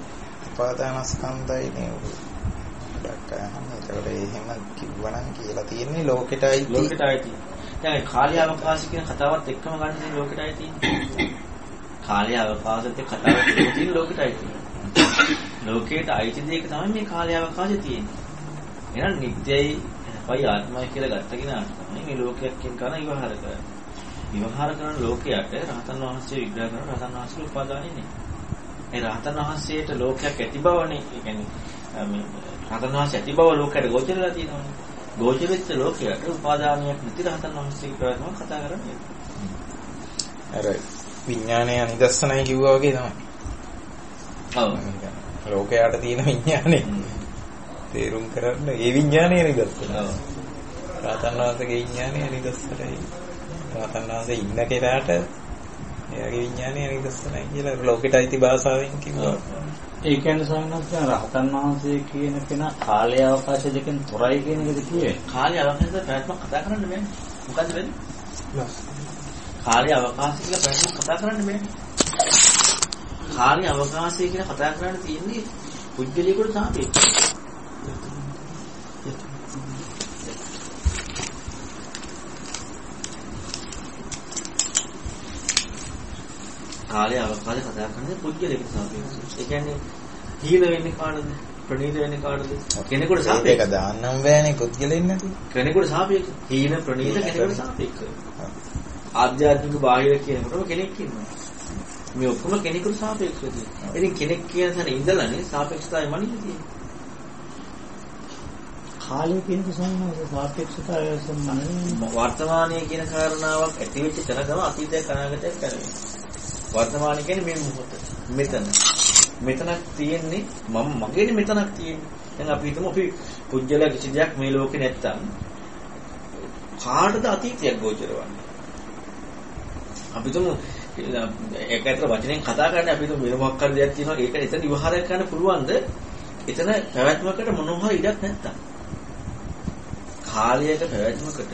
උපාදාන ස්කන්ධයි නේ ගොඩක් එතකොට එහෙම කිව්වනම් කියලා තියෙන්නේ ලෝකෙට අයිති. ලෝකෙට අයිති. දැන් කාලය අවකාශ කියන කතාවත් එක්කම ගන්න දේ ලෝකෙට අයිති. කාලය අවකාශත් එක්ක කතාවත් එක්කම තියෙන ලෝකෙට අයිති. ලෝකෙට අයිති දෙයක තමයි මේ කාලය අවකාශය තියෙන්නේ. එහෙනම් නිත්‍යයි පයි ආත්මයි කියලා ගත්ත කෙනාට තමයි මේ ලෝකයක් කියන කන විවහාර කරන්නේ. විවහාර කරන ලෝකයට රහතන් වහන්සේ විග්‍රහ කරන රහතන් වහන්සේ උපාදානෙ නේ. ඒ රහතන් වහන්සේට ලෝකයක් ඇති බවනේ. ඒ කියන්නේ රහතන් වහන්සේ ඇති බව ලෝකයට ගෝචරලා තියෙනවානේ. ගෝචරෙච්ච ලෝකයට උපාදානයක් නැති රහතන් වහන්සේ ප්‍රයත්න කතා කරන්නේ. අර විඥානයේ අනිදස්සනයි කිව්වා වගේ තමයි. ඔව්. ලෝකයට තියෙන විඥානේ තේරුම් කරන්න ඒ විඥානයේ නිදස්සන. ඔව්. රහතන් වහන්සේගේ විඥානයේ නිදස්සනයි. රහතන් වහන්සේ ඉන්න කෙනාට එයාගේ විඥානයේ නිදස්සනයි කියලා ලෝකෙට අයිති භාෂාවෙන් කිව්වා. ඒ කියන්නේ සමහරවිට රහතන් වහන්සේ කියන කෙනා කාලය අවකාශ දෙකෙන් තොරයි කියන එකද කියේ. කාලය අවකාශය ප්‍රයත්න කතා කරන්න බෑනේ. මොකද්ද වෙන්නේ? කාලය අවකාශය කියලා ප්‍රයත්න කතා කරන්න බෑනේ. කාලය අවකාශය කියලා කතා කරන්න තියෙන්නේ පුද්ගලියෙකුට සාපේක්ෂව. කාලය අවකාශය කතා කරන්නේ පුද්ගලියෙකුට සාපේක්ෂව. ඒ කියන්නේ හීන වෙන්නේ කාටද? ප්‍රණීත වෙන්නේ කාටද? කෙනෙකුට ඒක සාපේක්ෂව. දාන්නම් බෑනේ පුද්ගලෙන් නැති. කෙනෙකුට සාපේක්ෂව. හීන ප්‍රණීත කෙනෙකුට සාපේක්ෂව. ආධ්‍යාත්මික බාහිර කියනකොටම කෙනෙක් ඉන්නවා. මේ ඔක්කොම කෙනෙකුට සාපේක්ෂව තියෙනවා. ඉතින් කෙනෙක් කියන තැන ඉඳලානේ සාපේක්ෂතාවය මනින්න තියෙන්නේ. කාලය කියන සම්මාස සාපේක්ෂතාවය සම්මානයි. වර්තමානයේ කියන කාරණාවක් ඇති වෙච්ච තැනකම අතීතයක් අනාගතයක් කරන්නේ. වර්තමානය කියන්නේ මේ මොහොත. මෙතන. මෙතනක් තියෙන්නේ මම මගේනේ මෙතනක් තියෙන්නේ. දැන් අපි හිතමු අපි පුජ්‍යල කිසි දෙයක් මේ ලෝකේ නැත්තම් කාටද අතීතයක් ගෝචරවන්නේ? අපි තුමු ඒක ඇතර වචනෙන් කතා කරන්නේ අපි තුමු වෙන මොකක් හරි දෙයක් තියෙනවා ඒක එතන විවහාරයක් කරන්න පුළුවන්ද? එතන පැවැත්මකට මොනවා හරි ඉඩක් නැත්තම්. කාලයක පැවැත්මකට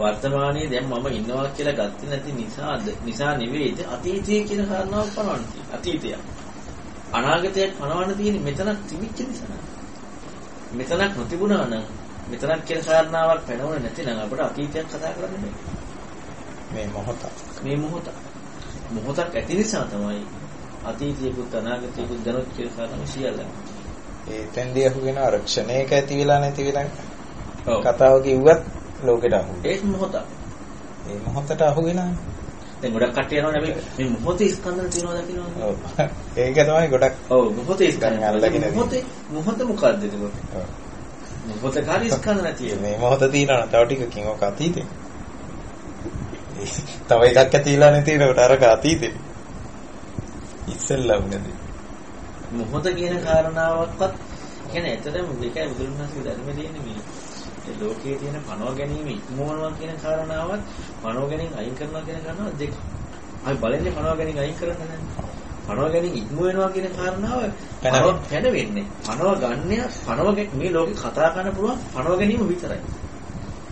වර්තමානයේ දැන් මම ඉන්නවා කියලා ගත්තේ නැති නිසාද? නිසා නෙවෙයිද අතීතයේ කියන කාරණාව පනවන්නේ අතීතය අනාගතයක් පනවන්න තියෙන්නේ මෙතනක් තිබිච්ච නිසා මෙතනක් නොතිබුණා නම් මෙතනක් කියන කාරණාවක් පැනවුනේ නැතිනම් අපිට අතීතයක් කතා කරන්න බෑ. මේ මොහොත. මේ මොහොත මොහොතක් ඇති නිසා තමයි අතීතයකුත් අනාගතයකුත් දැනුත් කියලා කාරණා සියල්ල ඒ තෙන්දී අහුගෙන අර ක්ෂණයක ඇති වෙලා නැති වෙලා කතාව කිව්වත් ලෝකෙට අහු. ඒක මොහොත ඒ මොහොතට අහුවෙලා. දැන් ගොඩක් කට්ටිය යනවනේ මේ මේ මොහොතේ ස්කන්ධන තියනවා දකින්නවනේ ඔව්. ඒක තමයි ගොඩක් ඔව් මොහොතේ ස්කන්ධන අල්ලගෙන. මොහොතේ මොහොත මොකද්ද එතකොට ඔව්. මොහොත කාරී ස්කන්ධන තියෙන්නේ මේ මොහොත තියෙනවා තව ටිකකින් ඔක අතීතේ. තව එකක් ඇතිලා නැති නේද අරක අතීතේ. ඉස්සෙල්ලා වුණේ. මොහොත කියන කාරණාවක්වත් කියන්නේ ඇත්තටම මේකයි බුදුරජාණන්සේ ධර්මයේ තියෙන්නේ මේ ලෝකයේ තියෙන පනව ගැනීම ඉක්මවනවා කියන කාරණාවත් පනව ගැනීම අයින් කරනවා කියන කාරණාව දෙක. අපි බලන්නේ පනව ගැනීම අයින් කරන්න නැහැ. පනව ගැනීම ඉක්ම වෙනවා කියන කාරණාව. පනව පැනවෙන්නේ. පනව ගන්න පනව ගැ- මේ ලෝකේ කතා කරන්න පුළුවන් පනව ගැනීම විතරයි.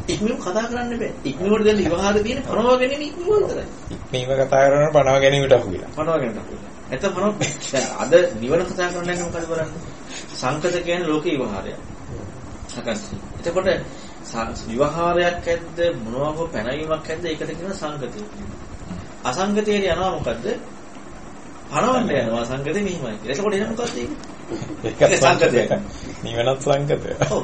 ඉක්මීම කතා කරන්න බෑ. ඉක්මීමට දෙන්න විවහාර තියෙන පනව ගැනීම ඉක්මීම විතරයි. ඉක්මීම කතා කරන පණව ගැනීමට අහුවෙලා. පනව ගැනීම තමයි. නැත්නම් පනව දැන් අද නිවන කතා කරන්න නම් මොකද කරන්නේ? සංකත කියන්නේ ලෝක විවහාරය. සකස්. එතකොට විවහාරයක් ඇද්ද මොනවා හෝ පැනවීමක් ඇද්ද ඒකට කියනවා සංකතය කියලා. අසංකතයට යනවා මොකද්ද? පනවන්න යනවා සංකතේ මෙහිමයි. එතකොට එන මොකද්ද ඒක? ඒක. සංකතය. නිවනත් සංකතය. ඔව්.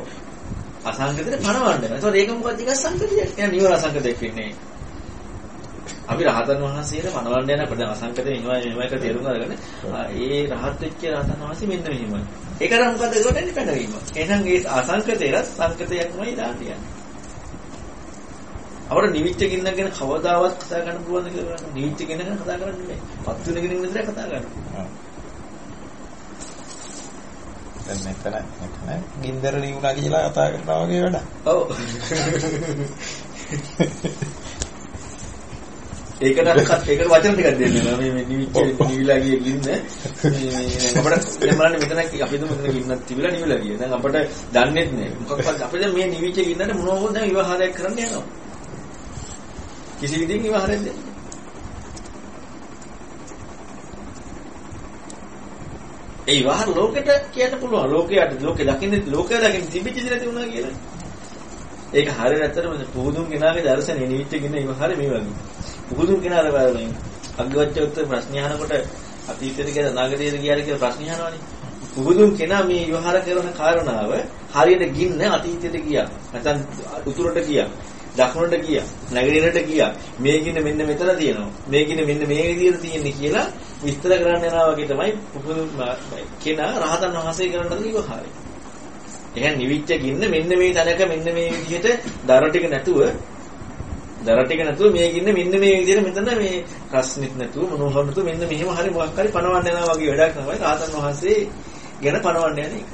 අසංකතේ පනවන්න. එතකොට ඒක මොකද්ද? ඒක සංකතියක්. එහෙනම් නිවන අසංකතයක් වෙන්නේ. අපි රහතන් වහන්සේට පනවන්න යනකොට දැන් අසංකතේ මෙහෙමයි කියලා තේරුම් අරගෙන ඒ රහත් වෙච්ච රහතන් වහන්සේ මෙන්න මෙහෙමයි. ඒකට මොකද්ද ඒකට එන්නේ පැනවීම. එහෙනම් ඒ අසංකතේට සංකතයක්මයි දාන්න යන්නේ. අපර නිවිච්ච කින්න ගැන කවදාවත් කතා කරන්න පුළුවන්ද කියලා බලන්න. නිවිච්ච කින්න ගැන කතා කරන්නේ නැහැ. පත් වෙන කෙනෙක් විතරයි කතා කරන්නේ. දැන් මෙතන මෙතන ගින්දර නිවුණා කියලා කතා කරනවා වගේ වැඩක්. ඔව්. ඒකට ඒකට වචන ටිකක් දෙන්න ඕන. මේ මේ නිවිච්ච නිවිලා ගිය ගින්න මේ අපිට දැන් බලන්න මෙතන අපි දුම මෙතන ගින්නක් තිබිලා නිවිලා ගියා. දැන් අපිට දන්නේත් නෑ. මොකක්වත් අපිට දැන් මේ නිවිච්ච ගින්නට මොනවද දැන් විවහාරයක් කරන්න යනවා. කිසි විදිහකින් විවහාරයක් දෙන්න. ඒ විවහාර ලෝකෙට කියන්න පුළුවන්. ලෝකයට ලෝකෙ දකින්නේ ලෝකය දකින්නේ තිබිච්ච දේ නැති වුණා කියලා. ඒක හරියට ඇත්තටම පුදුම් කෙනාගේ දර්ශනේ නිවිච්ච ගින්න විවහාරේ මේ වගේ. පුදුම් කෙනාට බලමින් අග්ගවච්ච උත්තර ප්‍රශ්න අහනකොට අතීතයට ගියද අනාගතයට ගියාද කියලා ප්‍රශ්න අහනවනේ. පුදුම් කෙනා මේ විවහාර කරන කාරණාව හරියට ගින්න අතීතයට ගියා. නැත්නම් උතුරට ගියා. දකුණට ගියා. නැගෙනහිරට ගියා. මේ ගින්න මෙන්න මෙතන තියෙනවා. මේ ගින්න මෙන්න මේ විදිහට තියෙන්නේ කියලා විස්තර කරන්න යනවා වගේ තමයි පුදුම් කෙනා රහතන් වහන්සේ කරන විවහාරය. එහෙනම් නිවිච්ච ගින්න මෙන්න මේ තැනක මෙන්න මේ විදිහට දර ටික නැතුව දර ටික නැතුව මේ ගින්න මෙන්න මේ විදිහට මෙතන මේ රස්නිත් නැතුව මොනවහොර නැතුව මෙන්න මෙහෙම හරි මොකක් හරි පනවන්න යනවා වගේ වැඩක් තමයි රාතන් වහන්සේ ගැන පනවන්න යන එක.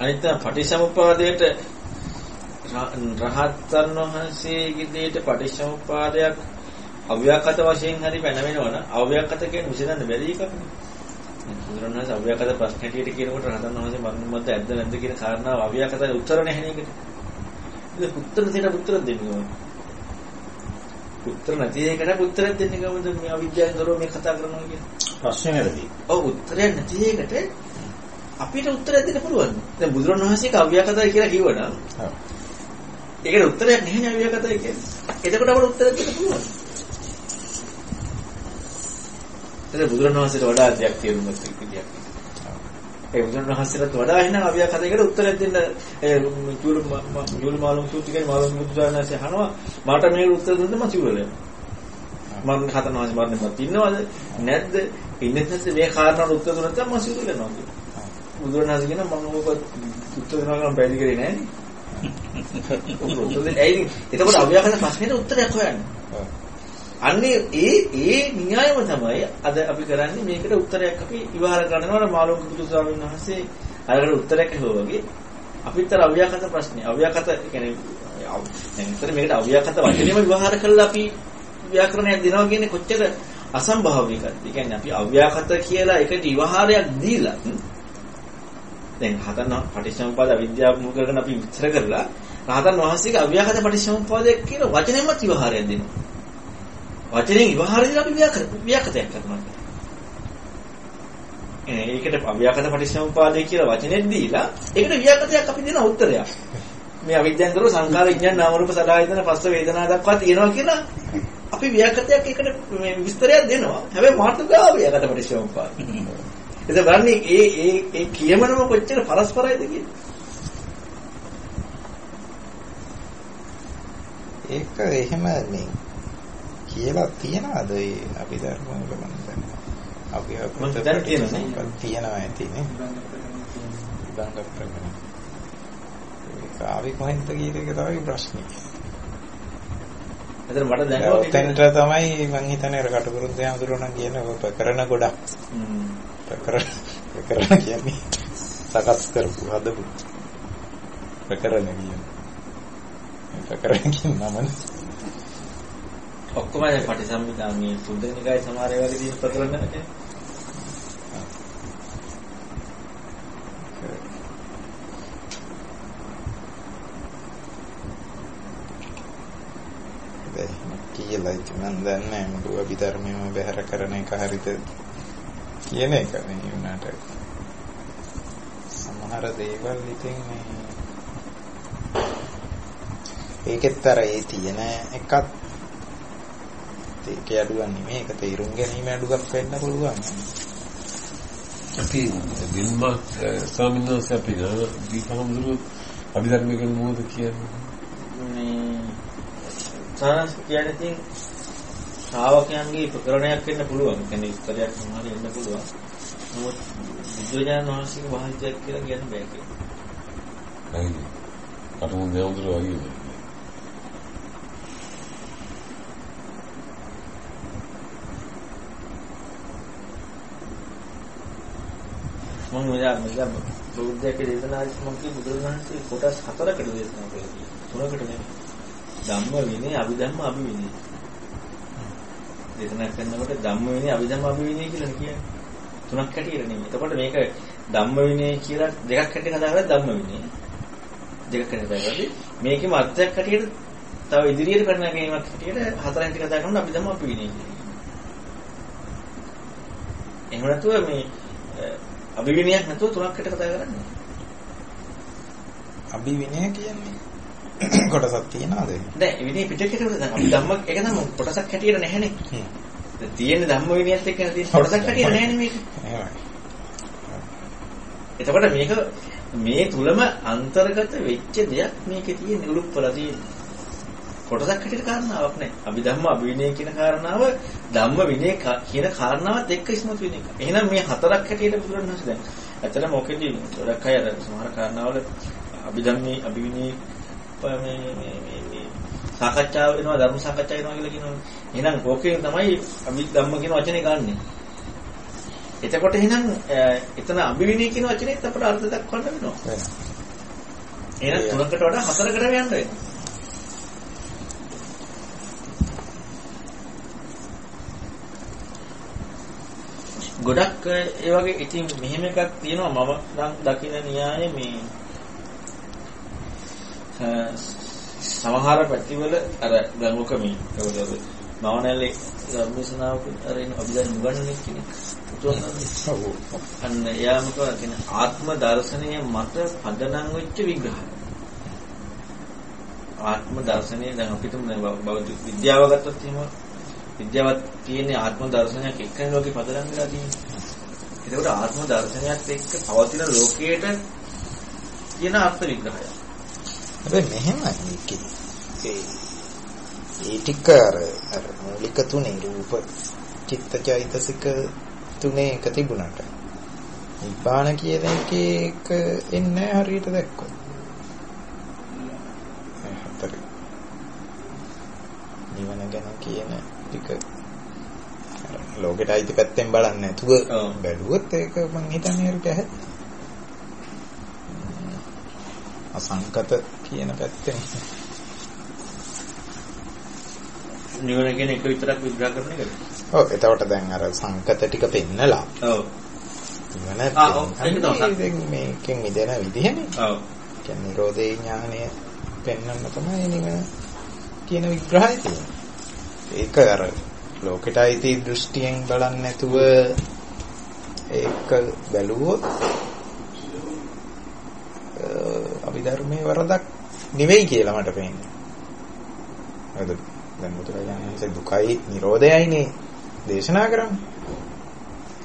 අනිත් පටිසමුපාදයට රහතන් වහන්සේගේ දෙයට පටිච්චසමුප්පාදයක් අව්‍යාකත වශයෙන් හරි පැනවෙනවනම් අව්‍යාකත කියන්නේ විසඳන්න බැරි එකක් නේ. බුදුරණවහන්සේ අව්‍යාකත ප්‍රශ්න හැටියට කියනකොට රහතන් වහන්සේ මරණ මත ඇද්ද නැද්ද කියන කාරණාව අව්‍යාකතේ උත්තර නැහැ නේද? ඒක උත්තර දෙන්න උත්තර දෙන්න. උත්තර නැති එකට උත්තර දෙන්න ගමද මේ අවිද්‍යාවෙන් දරෝ මේ කතා කරනවා කියන්නේ. ප්‍රශ්නේ නැරදී. ඔව් උත්තරයක් නැති එකට අපිට උත්තර දෙන්න පුළුවන්. දැන් බුදුරණවහන්සේක අව්‍යාකතයි කියලා කිව්වනම් ඒකට උත්තරයක් නැහැ නේ අව්‍යාකතයි කියන්නේ. එතකොට අපට උත්තර දෙන්න පුළුවන්. එතන බුදුරණවහන්සේට වඩා දෙයක් තේරුම් ගන්න විදියක්. ඒ බුදුරණවහන්සේට වඩා එහෙනම් අව්‍යාකතයකට උත්තරයක් දෙන්න ඒ චූල චූල මාළුම් සූත්‍රයේ මාළුම් බුදුරණවහන්සේ අහනවා මට මේ උත්තර දුන්න මම සිවුරල. මම හතන මාස මරණයමත් ඉන්නවද නැද්ද? ඉන්නේ නැද්ද මේ කාරණාවට උත්තර දුන්න නැත්නම් මම සිවුරල යනවා කියලා. බුදුරණවහන්සේ කියන මම ඕක උත්තර දෙනවා නම් බැරි කරේ නැහැ නේ. ඇයි එතකොට අව්‍යාකරණ ප්‍රශ්නෙට උත්තරයක් හොයන්නේ. අන්නේ ඒ ඒ න්‍යායම තමයි අද අපි කරන්නේ මේකට උත්තරයක් අපි විවහාර කරනවා මාළුක බුදු ස්වාමීන් වහන්සේ අරකට උත්තරයක් ඇහුවා වගේ අපිට අර අව්‍යාකත ප්‍රශ්නේ අව්‍යාකත කියන්නේ දැන් ඉතින් මේකට අව්‍යාකත වචනේම විවහාර කළා අපි ව්‍යාකරණයක් දෙනවා කියන්නේ කොච්චර අසම්භාවිකද. ඒ කියන්නේ අපි අව්‍යාකත කියලා එකට විවහාරයක් දීලා දැන් රහතන් පටිච්චසමුප්පාද අවිද්‍යාව මුල් කරගෙන අපි විස්තර කරලා රහතන් වහන්සේගේ අව්‍යාකත පටිච්චසමුප්පාදයක් කියන වචනයමත් විවහාරයක් දෙනවා. වචනෙන් විවහාරය දීලා අපි ව්‍යාකතයක් කරනවා. ඒකට අව්‍යාකත පටිච්චසමුප්පාදය කියලා වචනෙත් දීලා ඒකට ව්‍යාකතයක් අපි දෙන උත්තරයක්. මේ අවිද්‍යාවෙන් කරව සංඛාර විඥාන නාම රූප සලආයතන පස්ස වේදනා දක්වා තියෙනවා කියලා අපි ව්‍යාකතයක් ඒකට මේ විස්තරයක් දෙනවා. හැබැයි මාතෘකාව ව්‍යාකත පටිච්චසමුප්පාද. එතකොට බලන්නේ ඒ ඒ ඒ කියමනම කොච්චර පරස්පරයිද කියන්නේ. ඒක එහෙම මේ කියලා තියනවාද ඒ අපි ධර්ම වල මම. අපි මම දැන් තියෙනවා තියනවා ඇතිනේ. විභංග ප්‍රකරණ. ඒක ආවි කොහෙන්ද කියන එක තමයි ප්‍රශ්නේ. එතන මට දැනෙනවා ඔතෙන්ට තමයි මං හිතන්නේ අර කටුකුරුන් දේ අඳුරන කියන ප්‍රකරණ ගොඩක්. ප්‍රකරණ ප්‍රකරණ කියන්නේ සකස් කරපු හදපු ප්‍රකරණ කියන්නේ. ප්‍රකරණ කියන නම ඔක්කොම දැන් පටිසම්භිදා මේ සුද්ධනිකාය සමහර ඒවා වගේ ප්‍රකරණ නැහැ. කියලා ඉතින් මම දන්නේ නැහැ මොකද අභිධර්මයේම බැහැර කරන එක හරිද කියන එක නේ උනාට සමහර දේවල් ඉතින් මේ ඒකෙත් අර ඒ තියෙන එකත් ඒක අඩුවක් නෙමෙයි ඒක තේරුම් ගැනීම අඩුවක් වෙන්න පුළුවන් අපි දිල්ම ස්වාමීන් වහන්සේ අපි දීපහමුදුරු අභිධර්මයේ ගැන මොකද කියන්නේ මේ සාරස් කියන්නේ තින් ශ්‍රාවකයන්ගේ ප්‍රකරණයක් වෙන්න පුළුවන්. කියන්නේ විස්තරයක් සමහර වෙන්න පුළුවන්. නමුත් බුදුරජාණන් වහන්සේගේ වාහිතයක් කියලා කියන්න බෑ කියන්නේ. කටුමුන් දෙවුදුර වගේ මම මෙයා මෙයා බෞද්ධයක දේශනාදී මම කිය බුදුරජාණන්සේ කොටස් හතරකට දේශනා කළා. තුනකට නෙමෙයි. ධම්ම විනය, අභිධම්ම, අභිවිනය. දේශනා කරනකොට ධම්ම විනය, අභිධම්ම, අභිවිනය කියලා කියන්නේ. තුනක් හැටියට නෙමෙයි. එතකොට මේක ධම්ම විනය කියලා දෙකක් හැටියට කතා කරලා ධම්ම විනය. දෙකක් හැටියට කතා කරද්දී මේකේ මර්ථයක් හැටියට තව ඉදිරියට කරන ගැනීමක් හැටියට හතරෙන් ටික කතා කරනකොට අභිධම්ම, අභිවිනය කියන්නේ. එහෙම නැතුව මේ අභිවිනයක් නැතුව තුනක් හිට කතා කරන්නේ. අභිවිනය කියන්නේ කොටසක් තියනවාද? නෑ විනය පිටකේට දැන් අපි ධම්ම ඒක නම් කොටසක් හැටියට නැහැනේ. දැන් තියෙන ධම්ම විනයත් එක්ක තියෙන කොටසක් හැටියට නැහැනේ මේක. එතකොට මේක මේ තුලම අන්තර්ගත වෙච්ච දෙයක් මේකේ තියෙන උලුප්පලා තියෙන. කොටසක් හැටියට කාරණාවක් නෑ. අභිධම්ම අභිවිනය කියන කාරණාව ධම්ම විනය කියන කාරණාවත් එක්ක ඉස්මතු වෙන එක. එහෙනම් මේ හතරක් හැටියට බුදුරණවහන්සේ දැන් ඇත්තටම මොකෙදී ගොඩක් අය අර සමහර කාරණාවල අභිධම්මේ අභිවිනය මේ මේ මේ මේ සාකච්ඡා වෙනවා ධර්ම සාකච්ඡා වෙනවා කියලා කියනවා. එහෙනම් ඕකෙන් තමයි අභිධම්ම කියන වචනේ ගන්නෙ. එතකොට එහෙනම් එතන අභිවිනය කියන වචනේත් අපට අර්ථ දක්වන්න වෙනවා. එහෙනම් තුනකට වඩා හතරකට යන්න වෙනවා. ගොඩක් ඒ වගේ ඉතින් මෙහෙම එකක් තියෙනවා මම නම් දකින න්‍යාය මේ සමහර පැතිවල අර දැන් ඔක මේ කවුද නවනැලේ ධර්මසනාවක අර ඉන්න අභිධර්ම උගන්වන්නේ කෙනෙක්. අන්න එයාම කියන ආත්ම දර්ශනය මත පදනම් වෙච්ච විග්‍රහය. ආත්ම දර්ශනය දැන් අපිට බෞද්ධ විද්‍යාව ගත්තොත් එහෙම විද්‍යාවත් තියෙන ආත්ම දර්ශනයක් එක්කනේ ලෝකේ පදනම් වෙලා තියෙන්නේ. ඒකට ආත්ම දර්ශනයත් එක්ක පවතින ලෝකයට තියෙන අර්ථ විග්‍රහය. හැබැයි මෙහෙමයි මේකේ. ඒ ඒ ටික අර අර මූලික තුනේ රූප චිත්තචෛතසික තුනේ එක තිබුණාට නිබ්බාන කියන එකේ එක එන්නේ හරියට දැක්කොත්. හතර. නිවන ගැන කියන ටික ලෝකෙට අයිති පැත්තෙන් බලන්නේ නැතුව බැලුවොත් ඒක මං හිතන්නේ හරියට ඇහැ. අසංකත කියන පැත්තෙන් නිවන කියන එක විතරක් විග්‍රහ කරන එකද? ඔව් එතකොට දැන් අර සංකත ටික පෙන්නලා. ඔව්. නිවන ඒක තමයි. මේකෙන් මිදෙන විදිහනේ. ඔව්. කියන්නේ නිරෝධේ ඥානය පෙන්වන්න තමයි නිවන කියන විග්‍රහය තියෙන්නේ. ඒක අර ලෝකෙට අයිති දෘෂ්ටියෙන් බලන්නේ නැතුව ඒක බැලුවොත් අභිධර්මයේ වරදක් නෙවෙයි කියලා මට පේන්නේ. හරිද? දැන් බුදුරජාණන් වහන්සේ දුකයි නිරෝධයයිනේ දේශනා කරන්නේ.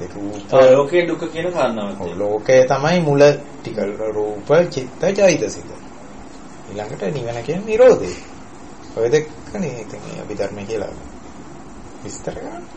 ඒ රූප ලෝකයේ දුක කියන කාරණාවක් ඔව් ලෝකය තමයි මුල ටික රූප චිත්ත චෛතසික. ඊළඟට නිවන කියන්නේ නිරෝධය. ඔය දෙකනේ ඉතින් අභිධර්මයේ කියලා විස්තර කරන්නේ.